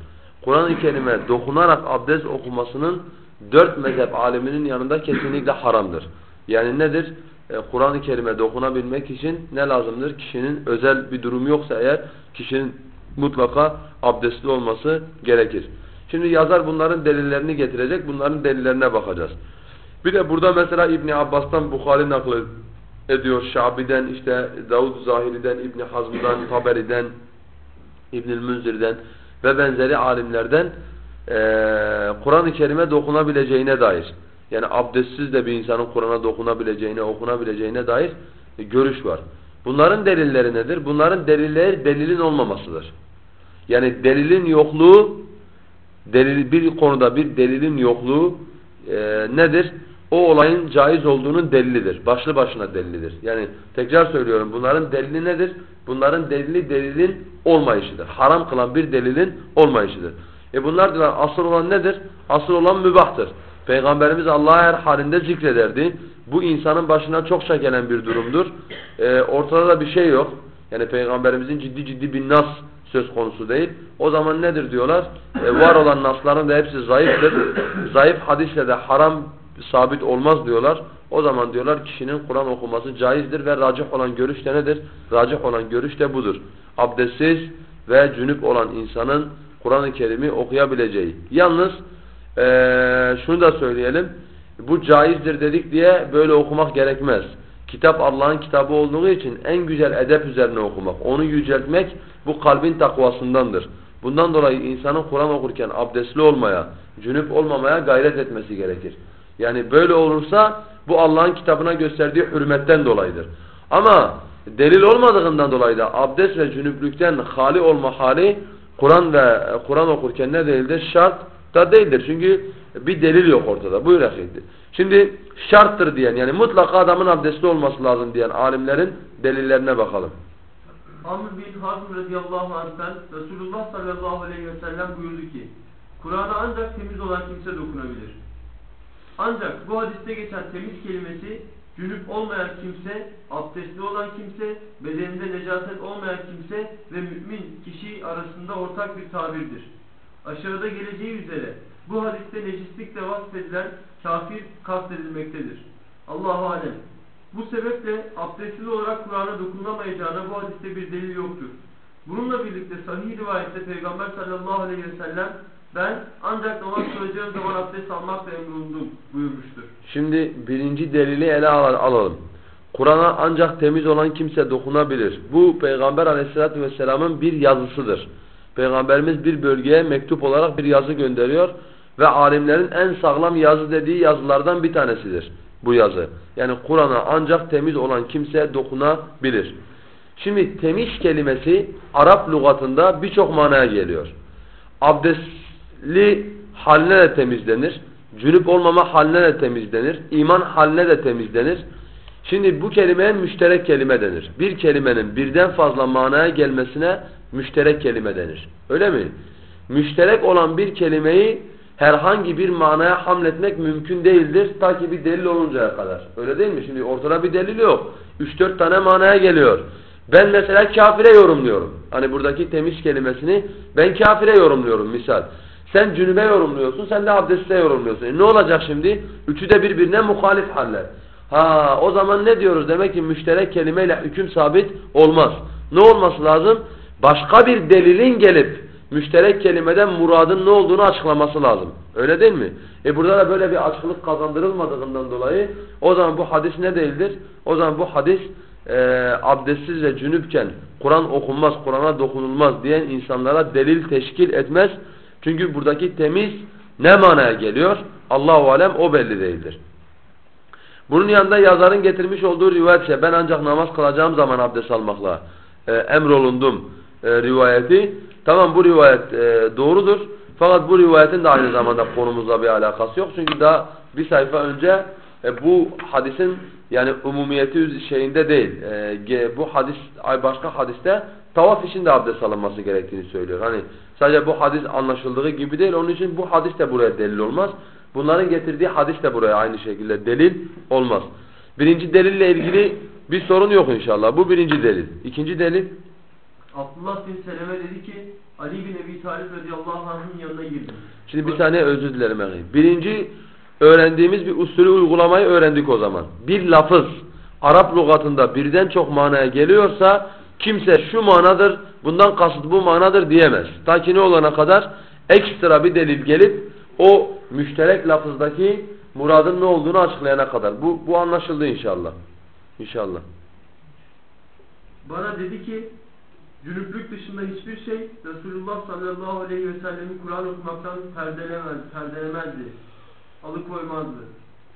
Kur'an-ı Kerim'e dokunarak abdest okumasının dört mezhep aliminin yanında kesinlikle haramdır. Yani nedir? E, Kur'an-ı Kerim'e dokunabilmek için ne lazımdır? Kişinin özel bir durum yoksa eğer kişinin mutlaka abdestli olması gerekir. Şimdi yazar bunların delillerini getirecek. Bunların delillerine bakacağız. Bir de burada mesela İbn Abbas'tan Bukhari naklı ediyor. Şabi'den, işte Davud Zahiri'den, İbn Hazm'dan, Taberi'den, İbnül Münzir'den ve benzeri alimlerden e, Kur'an-ı Kerim'e dokunabileceğine dair yani abdestsiz de bir insanın Kur'an'a dokunabileceğine, okunabileceğine dair görüş var. Bunların delilleri nedir? Bunların delilleri delilin olmamasıdır. Yani delilin yokluğu delil, bir konuda bir delilin yokluğu e, nedir? O olayın caiz olduğunun delilidir. Başlı başına delilidir. Yani tekrar söylüyorum bunların delili nedir? Bunların delili delilin olmayışıdır. Haram kılan bir delilin olmayışıdır. E bunlar asıl olan nedir? Asıl olan mübahtır. Peygamberimiz Allah'a her halinde zikrederdi. Bu insanın başına çokça gelen bir durumdur. E, ortada da bir şey yok. Yani Peygamberimizin ciddi ciddi bir nas söz konusu değil. O zaman nedir diyorlar? E, var olan nasların da hepsi zayıftır. Zayıf hadisle de haram sabit olmaz diyorlar. O zaman diyorlar kişinin Kur'an okuması caizdir ve racih olan görüş de nedir? Racih olan görüş de budur. Abdestsiz ve cünüp olan insanın Kur'an-ı Kerim'i okuyabileceği. Yalnız ee, şunu da söyleyelim. Bu caizdir dedik diye böyle okumak gerekmez. Kitap Allah'ın kitabı olduğu için en güzel edep üzerine okumak, onu yüceltmek bu kalbin takvasındandır. Bundan dolayı insanın Kur'an okurken abdestli olmaya, cünüp olmamaya gayret etmesi gerekir. Yani böyle olursa bu Allah'ın kitabına gösterdiği hürmetten dolayıdır. Ama delil olmadığından dolayı da abdest ve cünüplükten hali olma hali Kur'an ve Kur'an okurken ne değildir? Şart da değildir. Çünkü bir delil yok ortada. Buyur efendim. Şimdi şarttır diyen yani mutlaka adamın abdestli olması lazım diyen alimlerin delillerine bakalım. Amr bin Hazm radıyallahu anh'ten Resulullah sallallahu aleyhi ve sellem buyurdu ki Kur'an'a ancak temiz olan kimse dokunabilir. Ancak bu hadiste geçen temiz kelimesi cünüp olmayan kimse, abdestli olan kimse, bedeninde necaset olmayan kimse ve mümin kişi arasında ortak bir tabirdir. Aşağıda geleceği üzere bu hadiste necislikle vasfedilen kafir kastedilmektedir. Allahu alem. Bu sebeple abdestsiz olarak Kur'an'a dokunulamayacağına bu hadiste bir delil yoktur. Bununla birlikte sahih rivayette Peygamber sallallahu aleyhi ve sellem ben ancak namaz kılacağım zaman abdest almakla emrolundum buyurmuştur. Şimdi birinci delili ele al- alalım. Kur'an'a ancak temiz olan kimse dokunabilir. Bu Peygamber aleyhissalatü vesselamın bir yazısıdır. Peygamberimiz bir bölgeye mektup olarak bir yazı gönderiyor ve alimlerin en sağlam yazı dediği yazılardan bir tanesidir bu yazı. Yani Kur'an'a ancak temiz olan kimse dokunabilir. Şimdi temiz kelimesi Arap lügatında birçok manaya geliyor. Abdestli haline de temizlenir. Cünüp olmama haline de temizlenir. iman haline de temizlenir. Şimdi bu kelimeye müşterek kelime denir. Bir kelimenin birden fazla manaya gelmesine müşterek kelime denir. Öyle mi? Müşterek olan bir kelimeyi herhangi bir manaya hamletmek mümkün değildir ta ki bir delil oluncaya kadar. Öyle değil mi? Şimdi ortada bir delil yok. 3-4 tane manaya geliyor. Ben mesela kafire yorumluyorum. Hani buradaki temiz kelimesini ben kafire yorumluyorum misal. Sen cünübe yorumluyorsun, sen de abdeste yorumluyorsun. E ne olacak şimdi? Üçü de birbirine muhalif haller. Ha o zaman ne diyoruz? Demek ki müşterek kelimeyle hüküm sabit olmaz. Ne olması lazım? Başka bir delilin gelip müşterek kelimeden muradın ne olduğunu açıklaması lazım. Öyle değil mi? E burada da böyle bir açıklık kazandırılmadığından dolayı o zaman bu hadis ne değildir? O zaman bu hadis e, abdestsiz ve cünüpken Kur'an okunmaz, Kur'an'a dokunulmaz diyen insanlara delil teşkil etmez. Çünkü buradaki temiz ne manaya geliyor? Allahu alem o belli değildir. Bunun yanında yazarın getirmiş olduğu rivayet şey ben ancak namaz kılacağım zaman abdest almakla e, emrolundum e, rivayeti. Tamam bu rivayet e, doğrudur. Fakat bu rivayetin de aynı zamanda konumuzla bir alakası yok. Çünkü daha bir sayfa önce e, bu hadisin yani umumiyeti şeyinde değil. E, bu hadis başka hadiste tavaf için de abdest alınması gerektiğini söylüyor. Hani sadece bu hadis anlaşıldığı gibi değil. Onun için bu hadis de buraya delil olmaz. Bunların getirdiği hadis de buraya aynı şekilde delil olmaz. Birinci delille ilgili bir sorun yok inşallah. Bu birinci delil. İkinci delil. Abdullah bin Seleme dedi ki Ali bin Ebi Talib radıyallahu anh'ın yanına girdim. Şimdi bir saniye özür dilerim. efendim. Birinci öğrendiğimiz bir usulü uygulamayı öğrendik o zaman. Bir lafız Arap lügatında birden çok manaya geliyorsa kimse şu manadır, bundan kasıt bu manadır diyemez. Ta ki ne olana kadar ekstra bir delil gelip o müşterek lafızdaki muradın ne olduğunu açıklayana kadar. Bu, bu anlaşıldı inşallah. İnşallah. Bana dedi ki cünüplük dışında hiçbir şey Resulullah sallallahu aleyhi ve sellemin Kur'an okumaktan perdelemez, perdelemezdi. Alıkoymazdı.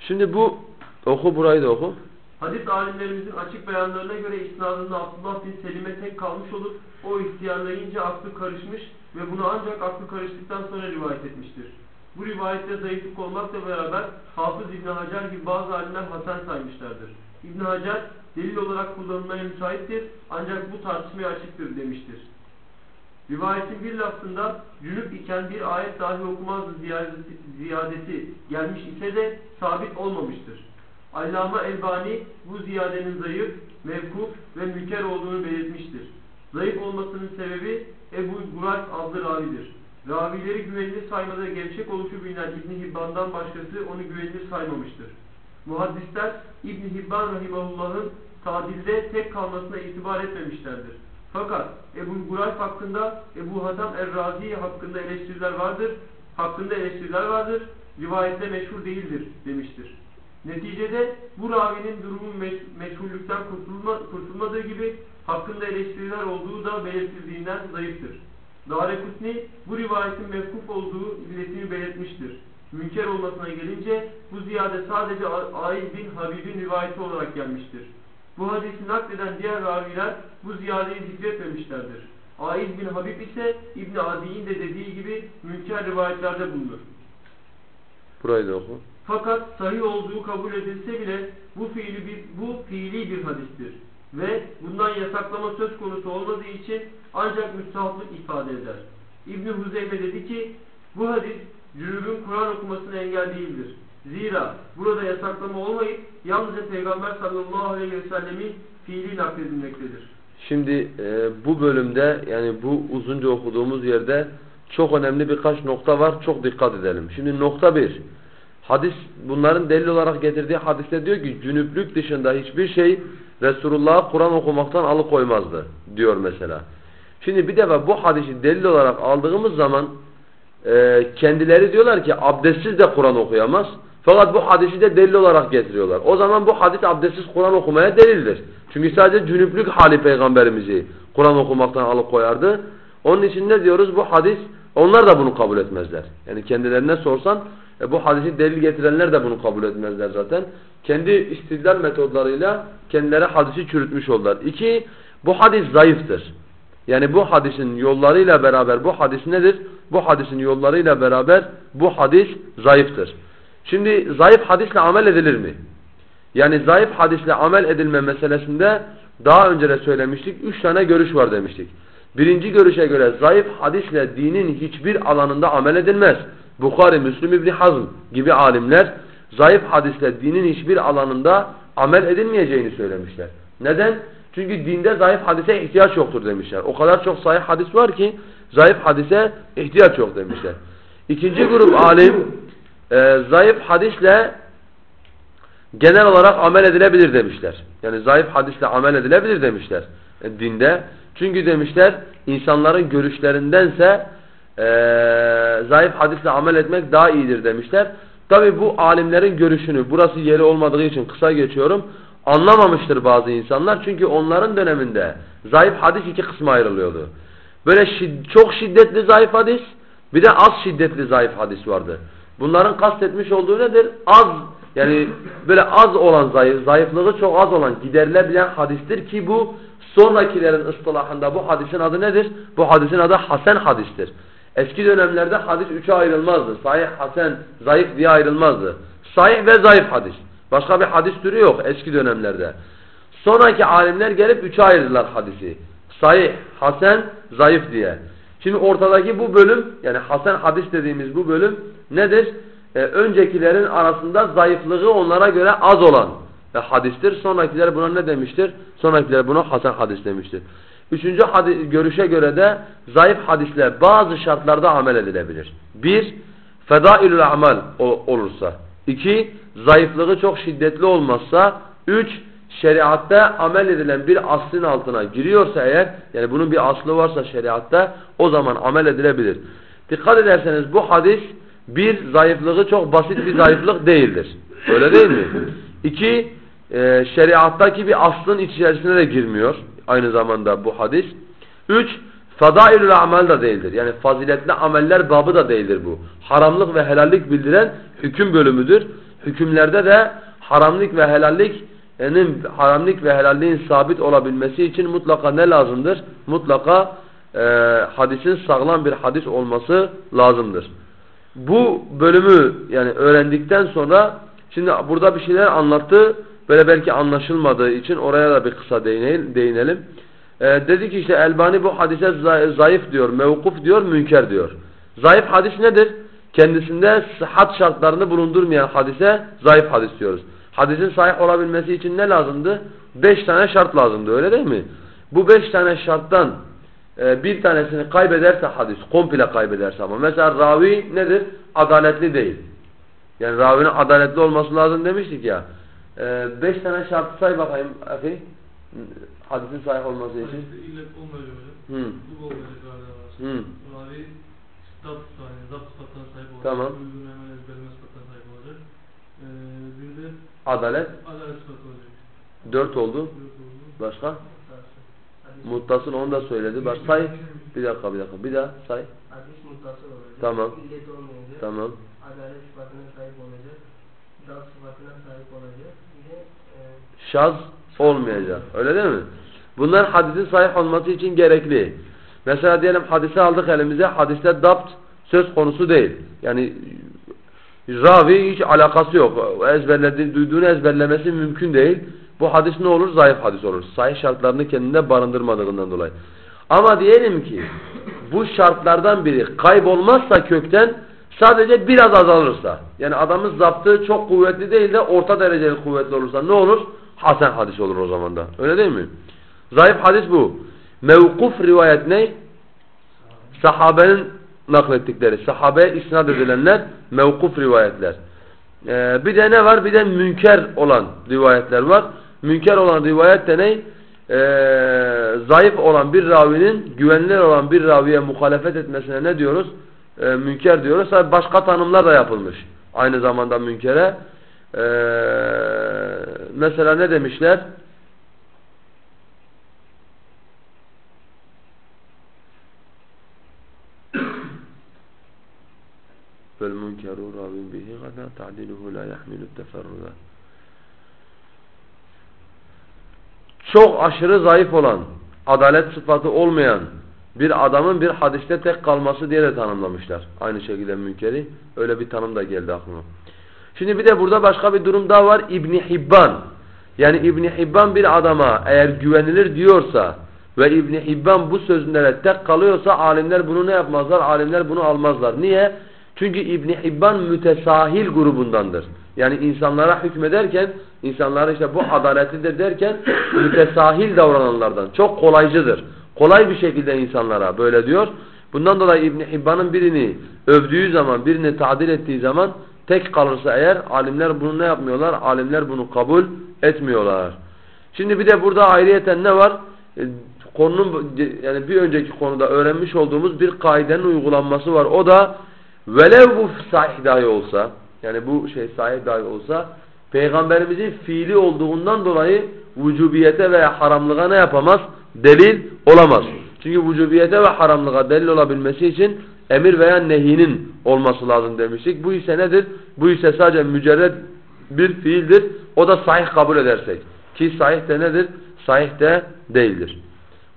Şimdi bu oku burayı da oku. Hadis alimlerimizin açık beyanlarına göre isnadında Abdullah bin Selim'e tek kalmış olup o ihtiyarlayınca aklı karışmış ve bunu ancak aklı karıştıktan sonra rivayet etmiştir. Bu rivayette zayıflık olmakla beraber Hafız İbn Hacer gibi bazı alimler hasen saymışlardır. İbn Hacer delil olarak kullanılmaya müsaittir ancak bu tartışmaya açıktır demiştir. Rivayetin bir lafzında cünüp iken bir ayet dahi okumazdı ziyadeti, ziyadeti gelmiş ise de sabit olmamıştır. Allama Elbani bu ziyadenin zayıf, mevkuf ve müker olduğunu belirtmiştir. Zayıf olmasının sebebi Ebu Gurayf adlı ravidir. Ravileri güvenilir saymada gevşek oluşu bilinen İbn Hibban'dan başkası onu güvenilir saymamıştır. Muhaddisler İbn Hibban rahimahullah'ın tadilde tek kalmasına itibar etmemişlerdir. Fakat Ebu Gurayf hakkında Ebu Hatam Er-Razi hakkında eleştiriler vardır. Hakkında eleştiriler vardır. Rivayette meşhur değildir demiştir. Neticede bu ravinin durumun meşhullükten kurtulma, kurtulmadığı gibi hakkında eleştiriler olduğu da belirtildiğinden zayıftır. Darekutni bu rivayetin mevkuf olduğu illetini belirtmiştir. Münker olmasına gelince bu ziyade sadece Ail bin Habib'in rivayeti olarak gelmiştir. Bu hadisi nakleden diğer raviler bu ziyadeyi zikretmemişlerdir. Ail bin Habib ise İbn Adi'nin de dediği gibi münker rivayetlerde bulunur. Burayı da oku. Fakat sahih olduğu kabul edilse bile bu fiili bir, bu fiili bir hadistir. Ve bundan yasaklama söz konusu olmadığı için ancak müstahaplık ifade eder. İbn Huzeyme dedi ki bu hadis cünübün Kur'an okumasına engel değildir. Zira burada yasaklama olmayıp yalnızca Peygamber sallallahu aleyhi ve sellemin fiili nakledilmektedir. Şimdi e, bu bölümde yani bu uzunca okuduğumuz yerde çok önemli birkaç nokta var. Çok dikkat edelim. Şimdi nokta bir. Hadis bunların delil olarak getirdiği hadiste diyor ki cünüplük dışında hiçbir şey Resulullah'a Kur'an okumaktan alıkoymazdı diyor mesela. Şimdi bir defa bu hadisi delil olarak aldığımız zaman e, kendileri diyorlar ki abdestsiz de Kur'an okuyamaz. Fakat bu hadisi de delil olarak getiriyorlar. O zaman bu hadis abdestsiz Kur'an okumaya delildir. Çünkü sadece cünüplük hali peygamberimizi Kur'an okumaktan alıkoyardı. Onun için ne diyoruz? Bu hadis onlar da bunu kabul etmezler. Yani kendilerine sorsan e, bu hadisi delil getirenler de bunu kabul etmezler zaten. Kendi istidlal metodlarıyla kendileri hadisi çürütmüş oldular. İki, bu hadis zayıftır. Yani bu hadisin yollarıyla beraber bu hadis nedir? Bu hadisin yollarıyla beraber bu hadis zayıftır. Şimdi zayıf hadisle amel edilir mi? Yani zayıf hadisle amel edilme meselesinde daha önce de söylemiştik. Üç tane görüş var demiştik. Birinci görüşe göre zayıf hadisle dinin hiçbir alanında amel edilmez. Bukhari, Müslüm İbni Hazm gibi alimler zayıf hadisle dinin hiçbir alanında amel edilmeyeceğini söylemişler. Neden? Çünkü dinde zayıf hadise ihtiyaç yoktur demişler. O kadar çok sahih hadis var ki zayıf hadise ihtiyaç yok demişler. İkinci grup alim e, zayıf hadisle genel olarak amel edilebilir demişler. Yani zayıf hadisle amel edilebilir demişler e, dinde. Çünkü demişler insanların görüşlerindense e, zayıf hadisle amel etmek daha iyidir demişler. Tabi bu alimlerin görüşünü burası yeri olmadığı için kısa geçiyorum. Anlamamıştır bazı insanlar. Çünkü onların döneminde zayıf hadis iki kısma ayrılıyordu. Böyle şid çok şiddetli zayıf hadis bir de az şiddetli zayıf hadis vardı. Bunların kastetmiş olduğu nedir? Az yani böyle az olan zayıf, zayıflığı çok az olan giderilebilen hadistir ki bu sonrakilerin ıstılahında bu hadisin adı nedir? Bu hadisin adı Hasan hadistir. Eski dönemlerde hadis üçe ayrılmazdı. Sahih, hasen, zayıf diye ayrılmazdı. Sahih ve zayıf hadis. Başka bir hadis türü yok eski dönemlerde. Sonraki alimler gelip üçe ayırdılar hadisi. Sahih, hasen, zayıf diye. Şimdi ortadaki bu bölüm yani hasen hadis dediğimiz bu bölüm nedir? Ee, öncekilerin arasında zayıflığı onlara göre az olan e, hadistir. Sonrakiler buna ne demiştir? Sonrakiler buna hasen hadis demiştir. Üçüncü hadis, görüşe göre de zayıf hadisle bazı şartlarda amel edilebilir. Bir, fedailül amal olursa. İki, zayıflığı çok şiddetli olmazsa. Üç, şeriatta amel edilen bir aslın altına giriyorsa eğer, yani bunun bir aslı varsa şeriatta o zaman amel edilebilir. Dikkat ederseniz bu hadis bir, zayıflığı çok basit bir zayıflık değildir. Öyle değil mi? İki, e, şeriattaki bir aslın içerisine de girmiyor aynı zamanda bu hadis. Üç, fadailül amel da değildir. Yani faziletli ameller babı da değildir bu. Haramlık ve helallik bildiren hüküm bölümüdür. Hükümlerde de haramlık ve helallik yani haramlık ve helalliğin sabit olabilmesi için mutlaka ne lazımdır? Mutlaka e, hadisin sağlam bir hadis olması lazımdır. Bu bölümü yani öğrendikten sonra şimdi burada bir şeyler anlattı. Böyle belki anlaşılmadığı için oraya da bir kısa değinelim. Ee, dedi ki işte Elbani bu hadise zayıf diyor, mevkuf diyor, münker diyor. Zayıf hadis nedir? Kendisinde sıhhat şartlarını bulundurmayan hadise zayıf hadis diyoruz. Hadisin sahih olabilmesi için ne lazımdı? Beş tane şart lazımdı öyle değil mi? Bu beş tane şarttan e, bir tanesini kaybederse hadis, komple kaybederse ama. Mesela ravi nedir? Adaletli değil. Yani ravinin adaletli olması lazım demiştik ya. Ee, beş tane şartı say bakayım Afi. Hadisin sahih olması için. İllet olmayacak hocam. Hı. Bu olmayacak. Hı. Ravi yani zapt sıfatına sahip olacak. Tamam. Uygun hemen ezberleme sıfatına sahip olacak. Ee, bir de Adalet. Dört oldu. Başka? Muttasıl onu da söyledi. Bak say. Bir dakika bir dakika. Bir daha say. Hadis muttasıl olacak. Tamam. İllet olmayacak. Tamam. Adalet sıfatına sahip olacak. Dal sıfatına sahip olacak. Bir de e, Şaz olmayacak. Öyle değil mi? Bunlar hadisin sahih olması için gerekli. Mesela diyelim hadisi aldık elimize. Hadiste dapt söz konusu değil. Yani ravi hiç alakası yok. Ezberlediği, duyduğunu ezberlemesi mümkün değil. Bu hadis ne olur? Zayıf hadis olur. Sahih şartlarını kendinde barındırmadığından dolayı. Ama diyelim ki bu şartlardan biri kaybolmazsa kökten sadece biraz azalırsa yani adamın zaptı çok kuvvetli değil de orta dereceli kuvvetli olursa ne olur? Hasen hadis olur o zaman da. Öyle değil mi? Zayıf hadis bu. Mevkuf rivayet ne? Sahabenin naklettikleri. Sahabeye isnat edilenler mevkuf rivayetler. Ee, bir de ne var? Bir de münker olan rivayetler var. Münker olan rivayet de ne? Ee, zayıf olan bir ravinin güvenilir olan bir raviye muhalefet etmesine ne diyoruz? Ee, münker diyoruz. Tabi başka tanımlar da yapılmış. Aynı zamanda münkere. Ee, mesela ne demişler? فالمنكر راو به غدا تعديله لا يحمل التفرد çok aşırı zayıf olan, adalet sıfatı olmayan bir adamın bir hadiste tek kalması diye de tanımlamışlar. Aynı şekilde münkeri. Öyle bir tanım da geldi aklıma. Şimdi bir de burada başka bir durum daha var. İbni Hibban. Yani İbni Hibban bir adama eğer güvenilir diyorsa ve İbni Hibban bu sözlere tek kalıyorsa alimler bunu ne yapmazlar? Alimler bunu almazlar. Niye? Çünkü İbni Hibban mütesahil grubundandır. Yani insanlara hükmederken, insanlara işte bu adaletidir derken [coughs] mütesahil davrananlardan. Çok kolaycıdır. Kolay bir şekilde insanlara böyle diyor. Bundan dolayı İbni Hibban'ın birini övdüğü zaman, birini tadil ettiği zaman tek kalırsa eğer alimler bunu ne yapmıyorlar? Alimler bunu kabul etmiyorlar. Şimdi bir de burada ayrıyeten ne var? E, konunun yani bir önceki konuda öğrenmiş olduğumuz bir kaidenin uygulanması var. O da velev bu sahih dahi olsa yani bu şey sahih dahi olsa peygamberimizin fiili olduğundan dolayı vücubiyete veya haramlığa ne yapamaz? Delil olamaz. Çünkü vücubiyete ve haramlığa delil olabilmesi için emir veya nehinin olması lazım demiştik. Bu ise nedir? Bu ise sadece mücerred bir fiildir. O da sahih kabul edersek. Ki sahih de nedir? Sahih de değildir.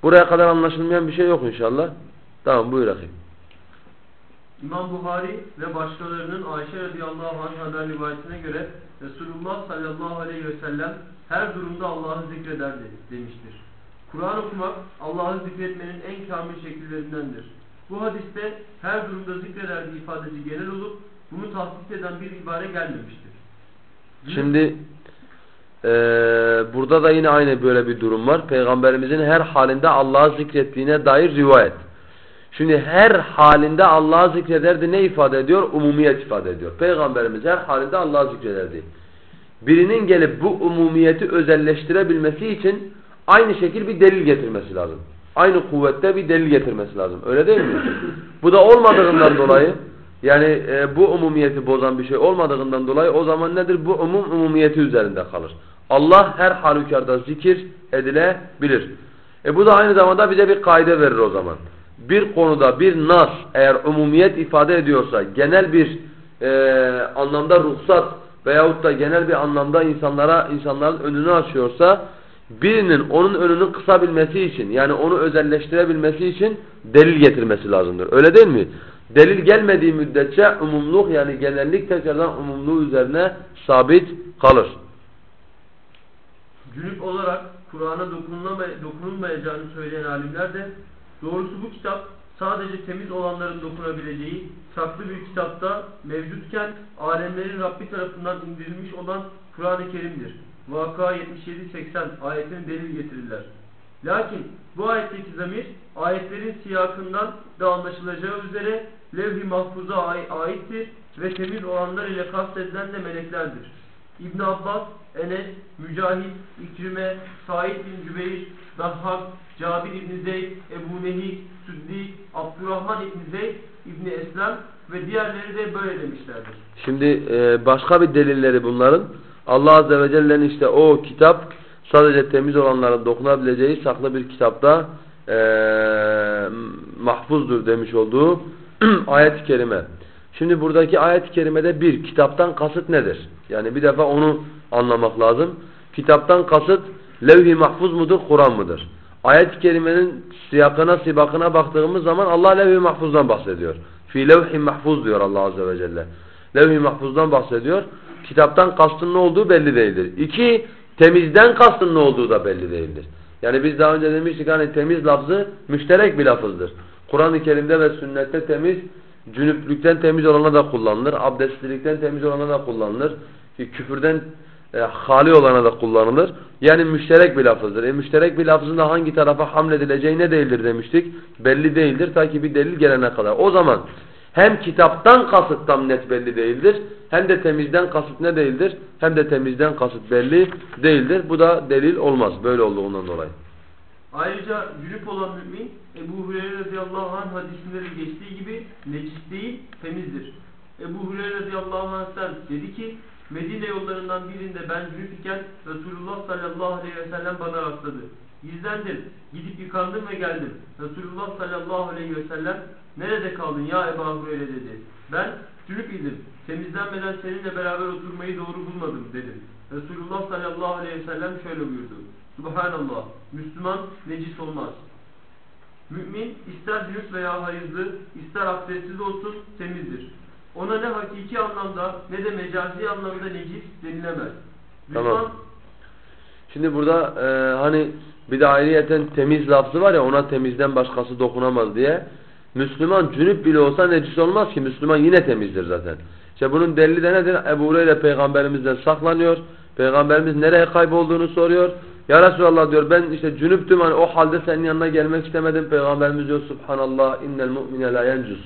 Buraya kadar anlaşılmayan bir şey yok inşallah. Tamam buyur akıyım. İmam Buhari ve başkalarının Ayşe radıyallahu anh'dan rivayetine göre Resulullah sallallahu aleyhi ve sellem her durumda Allah'ı zikrederdi demiştir. Kur'an okumak Allah'ı zikretmenin en kamil şekillerindendir. Bu hadiste her durumda zikrederdi ifadesi genel olup bunu tahsis eden bir ibare gelmemiştir. Şimdi e, burada da yine aynı böyle bir durum var. Peygamberimizin her halinde Allah'ı zikrettiğine dair rivayet. Şimdi her halinde Allah'ı zikrederdi ne ifade ediyor? Umumiyet ifade ediyor. Peygamberimiz her halinde Allah'ı zikrederdi. Birinin gelip bu umumiyeti özelleştirebilmesi için aynı şekil bir delil getirmesi lazım. Aynı kuvvette bir delil getirmesi lazım. Öyle değil mi? bu da olmadığından dolayı yani e, bu umumiyeti bozan bir şey olmadığından dolayı o zaman nedir? Bu umum umumiyeti üzerinde kalır. Allah her halükarda zikir edilebilir. E bu da aynı zamanda bize bir kaide verir o zaman bir konuda bir nas eğer umumiyet ifade ediyorsa genel bir e, anlamda ruhsat veyahut da genel bir anlamda insanlara insanların önünü açıyorsa birinin onun önünü kısabilmesi için yani onu özelleştirebilmesi için delil getirmesi lazımdır. Öyle değil mi? Delil gelmediği müddetçe umumluk yani genellik tekrardan umumluğu üzerine sabit kalır. Cünüp olarak Kur'an'a dokunulmayacağını söyleyen alimler de Doğrusu bu kitap sadece temiz olanların dokunabileceği saklı bir kitapta mevcutken alemlerin Rabbi tarafından indirilmiş olan Kur'an-ı Kerim'dir. Vaka 77-80 ayetini delil getirirler. Lakin bu ayetteki zamir ayetlerin siyakından da anlaşılacağı üzere levh-i mahfuza aittir ve temiz olanlar ile kastedilen de meleklerdir. İbn Abbas, Enes, Mücahit, İkrime, Said bin Cübeyr, Dahhak, Cabir İbni Zeyd, Ebu Nehik, Süddi, Abdurrahman İbni Zeyd, İbni Eslem ve diğerleri de böyle demişlerdir. Şimdi e, başka bir delilleri bunların Allah Azze ve Celle'nin işte o kitap sadece temiz olanların dokunabileceği saklı bir kitapta e, mahfuzdur demiş olduğu [clears throat] ayet-i kerime. Şimdi buradaki ayet-i kerimede bir, kitaptan kasıt nedir? Yani bir defa onu anlamak lazım. Kitaptan kasıt levh-i mahfuz mudur, Kur'an mıdır? Ayet-i kerimenin siyakına, sibakına baktığımız zaman Allah levh-i mahfuzdan bahsediyor. Fi levh-i mahfuz diyor Allah Azze ve Celle. Levh-i mahfuzdan bahsediyor. Kitaptan kastın ne olduğu belli değildir. İki, temizden kastın ne olduğu da belli değildir. Yani biz daha önce demiştik hani temiz lafzı müşterek bir lafızdır. Kur'an-ı Kerim'de ve sünnette temiz, cünüplükten temiz olana da kullanılır. Abdestlilikten temiz olana da kullanılır. Küfürden e, hali olana da kullanılır. Yani müşterek bir lafızdır. E, müşterek bir lafızın da hangi tarafa hamledileceği ne değildir demiştik. Belli değildir ta ki bir delil gelene kadar. O zaman hem kitaptan kasıt tam net belli değildir. Hem de temizden kasıt ne değildir? Hem de temizden kasıt belli değildir. Bu da delil olmaz. Böyle olduğundan dolayı. Ayrıca cünüp olan mümin Ebu Hureyre radıyallahu anh hadisinde de geçtiği gibi necis değil, temizdir. Ebu Hureyre radıyallahu anh'ten dedi ki Medine yollarından birinde ben cünüp iken Resulullah sallallahu aleyhi ve sellem bana rastladı. Gizlendim, gidip yıkandım ve geldim. Resulullah sallallahu aleyhi ve sellem nerede kaldın ya Ebu Hureyre dedi. Ben cünüp idim, temizlenmeden seninle beraber oturmayı doğru bulmadım dedim. Resulullah sallallahu aleyhi ve sellem şöyle buyurdu. Subhanallah, Müslüman necis olmaz. Mümin ister cünüp veya hayızlı, ister abdestsiz olsun temizdir. Ona ne hakiki anlamda ne de mecazi anlamda necis denilemez. Müslüman, Tamam. Şimdi burada e, hani bir de ayrıyeten temiz lafzı var ya ona temizden başkası dokunamaz diye. Müslüman cünüp bile olsa necis olmaz ki. Müslüman yine temizdir zaten. İşte bunun delili de nedir? Ebu Hureyre peygamberimizden saklanıyor. Peygamberimiz nereye kaybolduğunu soruyor. Ya Resulallah diyor ben işte cünüptüm hani o halde senin yanına gelmek istemedim. Peygamberimiz diyor Subhanallah innel mu'mine la yencus.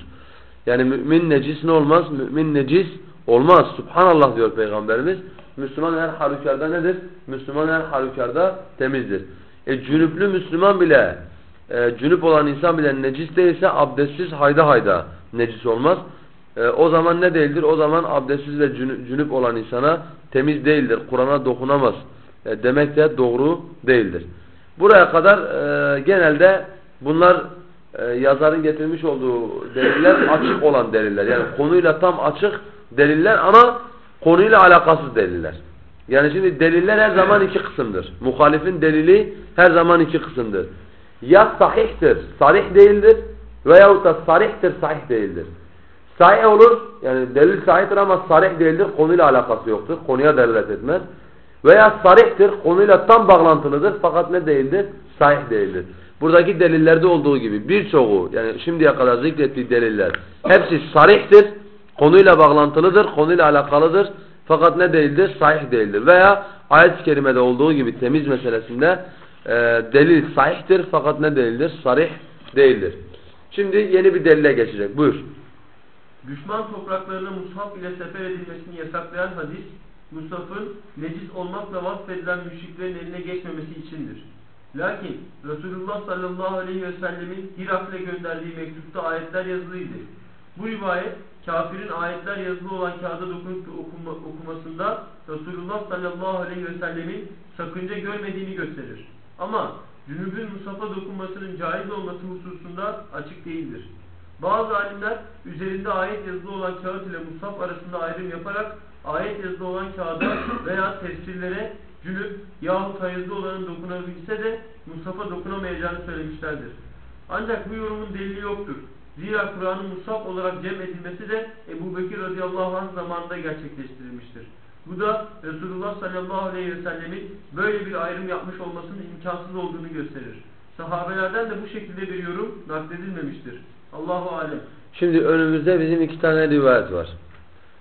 Yani mümin necis ne olmaz? Mümin necis olmaz. Subhanallah diyor Peygamberimiz. Müslüman her halükarda nedir? Müslüman her halükarda temizdir. E cünüplü Müslüman bile, e, cünüp olan insan bile necis değilse abdestsiz hayda hayda necis olmaz. E, o zaman ne değildir? O zaman abdestsiz ve cünüp, olan insana temiz değildir. Kur'an'a dokunamaz. E, demek de doğru değildir. Buraya kadar e, genelde bunlar e, yazarın getirmiş olduğu deliller açık olan deliller. Yani konuyla tam açık deliller ama konuyla alakasız deliller. Yani şimdi deliller her zaman iki kısımdır. Muhalifin delili her zaman iki kısımdır. Ya sahihtir, sarih değildir veyahut da sarihtir, sahih değildir. Sahih olur, yani delil sahihtir ama sarih değildir, konuyla alakası yoktur, konuya delalet etmez. Veya sarihtir, konuyla tam bağlantılıdır fakat ne değildir? Sahih değildir. Buradaki delillerde olduğu gibi birçoğu yani şimdiye kadar zikrettiği deliller hepsi sarihtir, konuyla bağlantılıdır, konuyla alakalıdır fakat ne değildir? Sahih değildir. Veya ayet-i kerimede olduğu gibi temiz meselesinde e, delil sahihtir fakat ne değildir? Sarih değildir. Şimdi yeni bir delile geçecek. Buyur. düşman topraklarına mushaf ile sefer edilmesini yasaklayan hadis, Musaf'ın necis olmakla vasfedilen müşriklerin eline geçmemesi içindir. Lakin Resulullah sallallahu aleyhi ve sellemin Hirak'le gönderdiği mektupta ayetler yazılıydı. Bu rivayet kafirin ayetler yazılı olan kağıda dokunup okuma, okumasında Resulullah sallallahu aleyhi ve sellemin sakınca görmediğini gösterir. Ama cünübün musafa dokunmasının caiz olması hususunda açık değildir. Bazı alimler üzerinde ayet yazılı olan kağıt ile musaf arasında ayrım yaparak ayet yazılı olan kağıda veya tefsirlere cünüp yahut hayızlı olanın dokunabilse de musafa dokunamayacağını söylemişlerdir. Ancak bu yorumun delili yoktur. Zira Kur'an'ın musaf olarak cem edilmesi de Ebu Bekir radıyallahu anh zamanında gerçekleştirilmiştir. Bu da Resulullah sallallahu aleyhi ve sellemin böyle bir ayrım yapmış olmasının imkansız olduğunu gösterir. Sahabelerden de bu şekilde bir yorum nakledilmemiştir. Allahu alem. Şimdi önümüzde bizim iki tane rivayet var.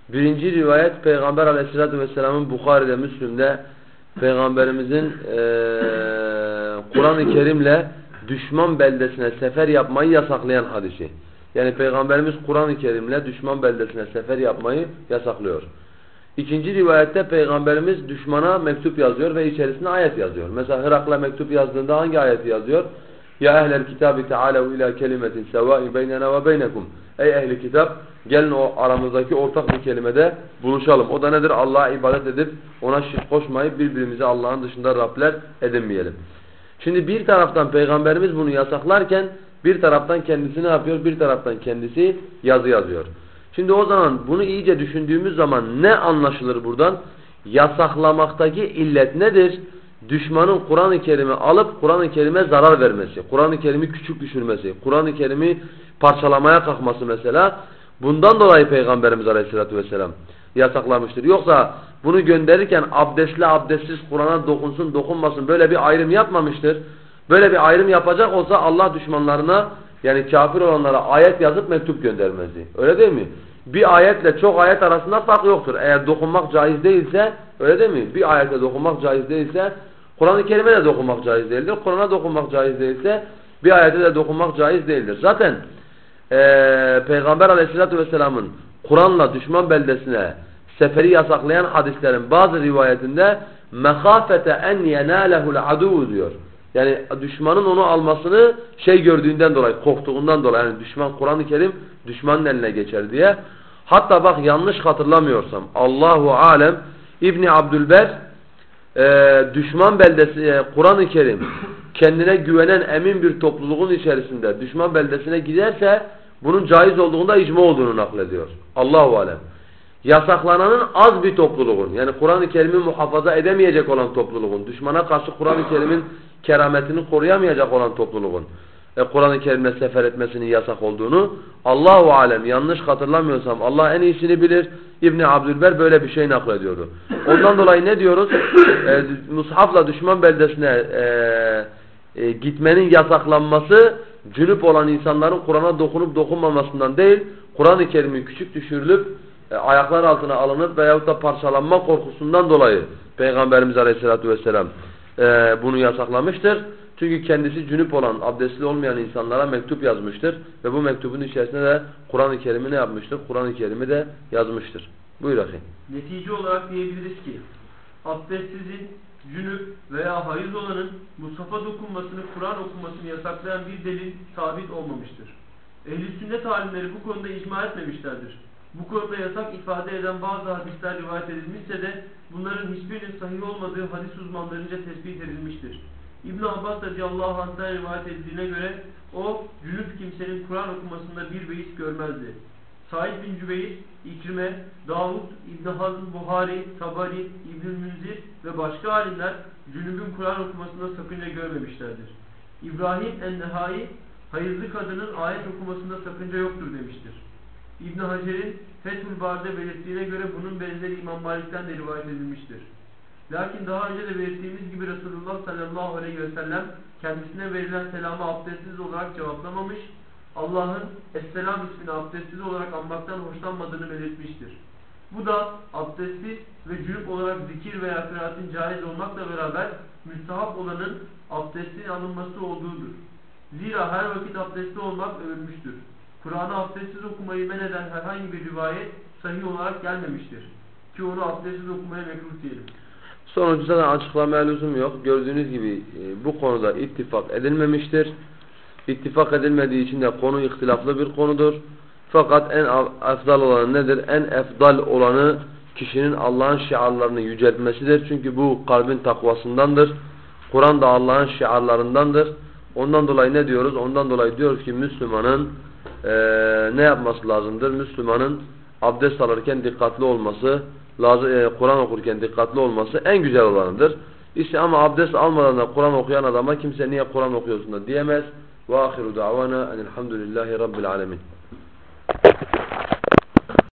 Birinci rivayet Peygamber aleyhissalatü vesselamın Bukhari'de, Müslüm'de Peygamberimizin eee Kur'an-ı Kerim'le düşman beldesine sefer yapmayı yasaklayan hadisi. Yani Peygamberimiz Kur'an-ı Kerim'le düşman beldesine sefer yapmayı yasaklıyor. İkinci rivayette Peygamberimiz düşmana mektup yazıyor ve içerisine ayet yazıyor. Mesela Hırak'la mektup yazdığında hangi ayeti yazıyor? Ya ehlel kitabi tealev ila kelimetin sevâin beynena ve beynekum. Ey ehli kitap gelin o aramızdaki ortak bir kelimede buluşalım. O da nedir? Allah'a ibadet edip ona şirk koşmayıp birbirimizi Allah'ın dışında Rabler edinmeyelim. Şimdi bir taraftan Peygamberimiz bunu yasaklarken bir taraftan kendisi ne yapıyor? Bir taraftan kendisi yazı yazıyor. Şimdi o zaman bunu iyice düşündüğümüz zaman ne anlaşılır buradan? Yasaklamaktaki illet nedir? Düşmanın Kur'an-ı Kerim'i alıp Kur'an-ı Kerim'e zarar vermesi, Kur'an-ı Kerim'i küçük düşürmesi, Kur'an-ı Kerim'i parçalamaya kalkması mesela. Bundan dolayı Peygamberimiz Aleyhisselatü Vesselam yasaklamıştır. Yoksa bunu gönderirken abdestli abdestsiz Kur'an'a dokunsun dokunmasın böyle bir ayrım yapmamıştır. Böyle bir ayrım yapacak olsa Allah düşmanlarına Yani kafir olanlara ayet yazıp mektup göndermesi. Öyle değil mi? Bir ayetle çok ayet arasında fark yoktur. Eğer dokunmak caiz değilse, öyle değil mi? Bir ayete dokunmak caiz değilse, Kur'an-ı Kerim'e de dokunmak caiz değildir. Kur'an'a dokunmak caiz değilse, bir ayete de dokunmak caiz değildir. Zaten ee, Peygamber aleyhissalatü vesselamın Kur'an'la düşman beldesine seferi yasaklayan hadislerin bazı rivayetinde mehafete en yenâlehul adu diyor. Yani düşmanın onu almasını şey gördüğünden dolayı, korktuğundan dolayı. Yani düşman Kur'an-ı Kerim düşmanın eline geçer diye. Hatta bak yanlış hatırlamıyorsam Allahu alem İbni Abdülber e, düşman beldesi e, Kur'an-ı Kerim kendine güvenen emin bir topluluğun içerisinde düşman beldesine giderse bunun caiz olduğunda icma olduğunu naklediyor. Allahu alem. Yasaklananın az bir topluluğun yani Kur'an-ı Kerim'i muhafaza edemeyecek olan topluluğun, düşmana karşı Kur'an-ı Kerim'in kerametini koruyamayacak olan topluluğun e, Kur'an-ı Kerim'e sefer etmesinin yasak olduğunu Allahu alem yanlış hatırlamıyorsam Allah en iyisini bilir. İbn Abdülber böyle bir şey naklediyordu. Ondan dolayı ne diyoruz? [coughs] E, mushafla düşman beldesine e, e, gitmenin yasaklanması cünüp olan insanların Kur'an'a dokunup dokunmamasından değil, Kur'an-ı Kerim'in küçük düşürülüp e, ayaklar altına alınıp veyahut da parçalanma korkusundan dolayı Peygamberimiz Aleyhisselatü Vesselam e, bunu yasaklamıştır. Çünkü kendisi cünüp olan, abdestli olmayan insanlara mektup yazmıştır. Ve bu mektubun içerisinde de Kur'an-ı Kerim'i ne yapmıştır? Kur'an-ı Kerim'i de yazmıştır. Buyur akıyım. Netice olarak diyebiliriz ki abdestsizin, cünüp veya hayız olanın Musaf'a dokunmasını, Kur'an okumasını yasaklayan bir delil sabit olmamıştır. Ehl-i sünnet alimleri bu konuda icma etmemişlerdir. Bu konuda yasak ifade eden bazı hadisler rivayet edilmişse de bunların hiçbirinin sahih olmadığı hadis uzmanlarınca tespit edilmiştir. İbn Abbas radıyallahu anh'tan rivayet edildiğine göre o cünüp kimsenin Kur'an okumasında bir beis görmezdi. Said bin Cübeyr, İkrime, Davud, İbn Hazm, Buhari, Tabari, İbn Münzir ve başka alimler cünübün Kur'an okumasında sakınca görmemişlerdir. İbrahim en-Nehai, hayızlı kadının ayet okumasında sakınca yoktur demiştir. İbn Hacer'in Fethül Bar'da belirttiğine göre bunun benzeri İmam Malik'ten de rivayet edilmiştir. Lakin daha önce de belirttiğimiz gibi Resulullah sallallahu aleyhi ve sellem kendisine verilen selamı abdestsiz olarak cevaplamamış, Allah'ın Esselam ismini abdestsiz olarak anmaktan hoşlanmadığını belirtmiştir. Bu da abdestsiz ve cünüp olarak zikir veya kıraatin caiz olmakla beraber müstahap olanın abdestin alınması olduğudur. Zira her vakit abdestli olmak övülmüştür. Kur'an'ı abdestsiz okumayı men eden herhangi bir rivayet sahih olarak gelmemiştir. Ki onu abdestsiz okumaya mekruh diyelim. Sonucu zaten açıklamaya lüzum yok. Gördüğünüz gibi e, bu konuda ittifak edilmemiştir. İttifak edilmediği için de konu ihtilaflı bir konudur. Fakat en efdal olanı nedir? En efdal olanı kişinin Allah'ın şiarlarını yüceltmesidir. Çünkü bu kalbin takvasındandır. Kur'an da Allah'ın şiarlarındandır. Ondan dolayı ne diyoruz? Ondan dolayı diyoruz ki Müslümanın e, ne yapması lazımdır? Müslümanın abdest alırken dikkatli olması, e, Kur'an okurken dikkatli olması en güzel olanıdır. İşte ama abdest almadan da Kur'an okuyan adama kimse niye Kur'an okuyorsun da diyemez. Ve ahiru davana enilhamdülillahi rabbil alemin.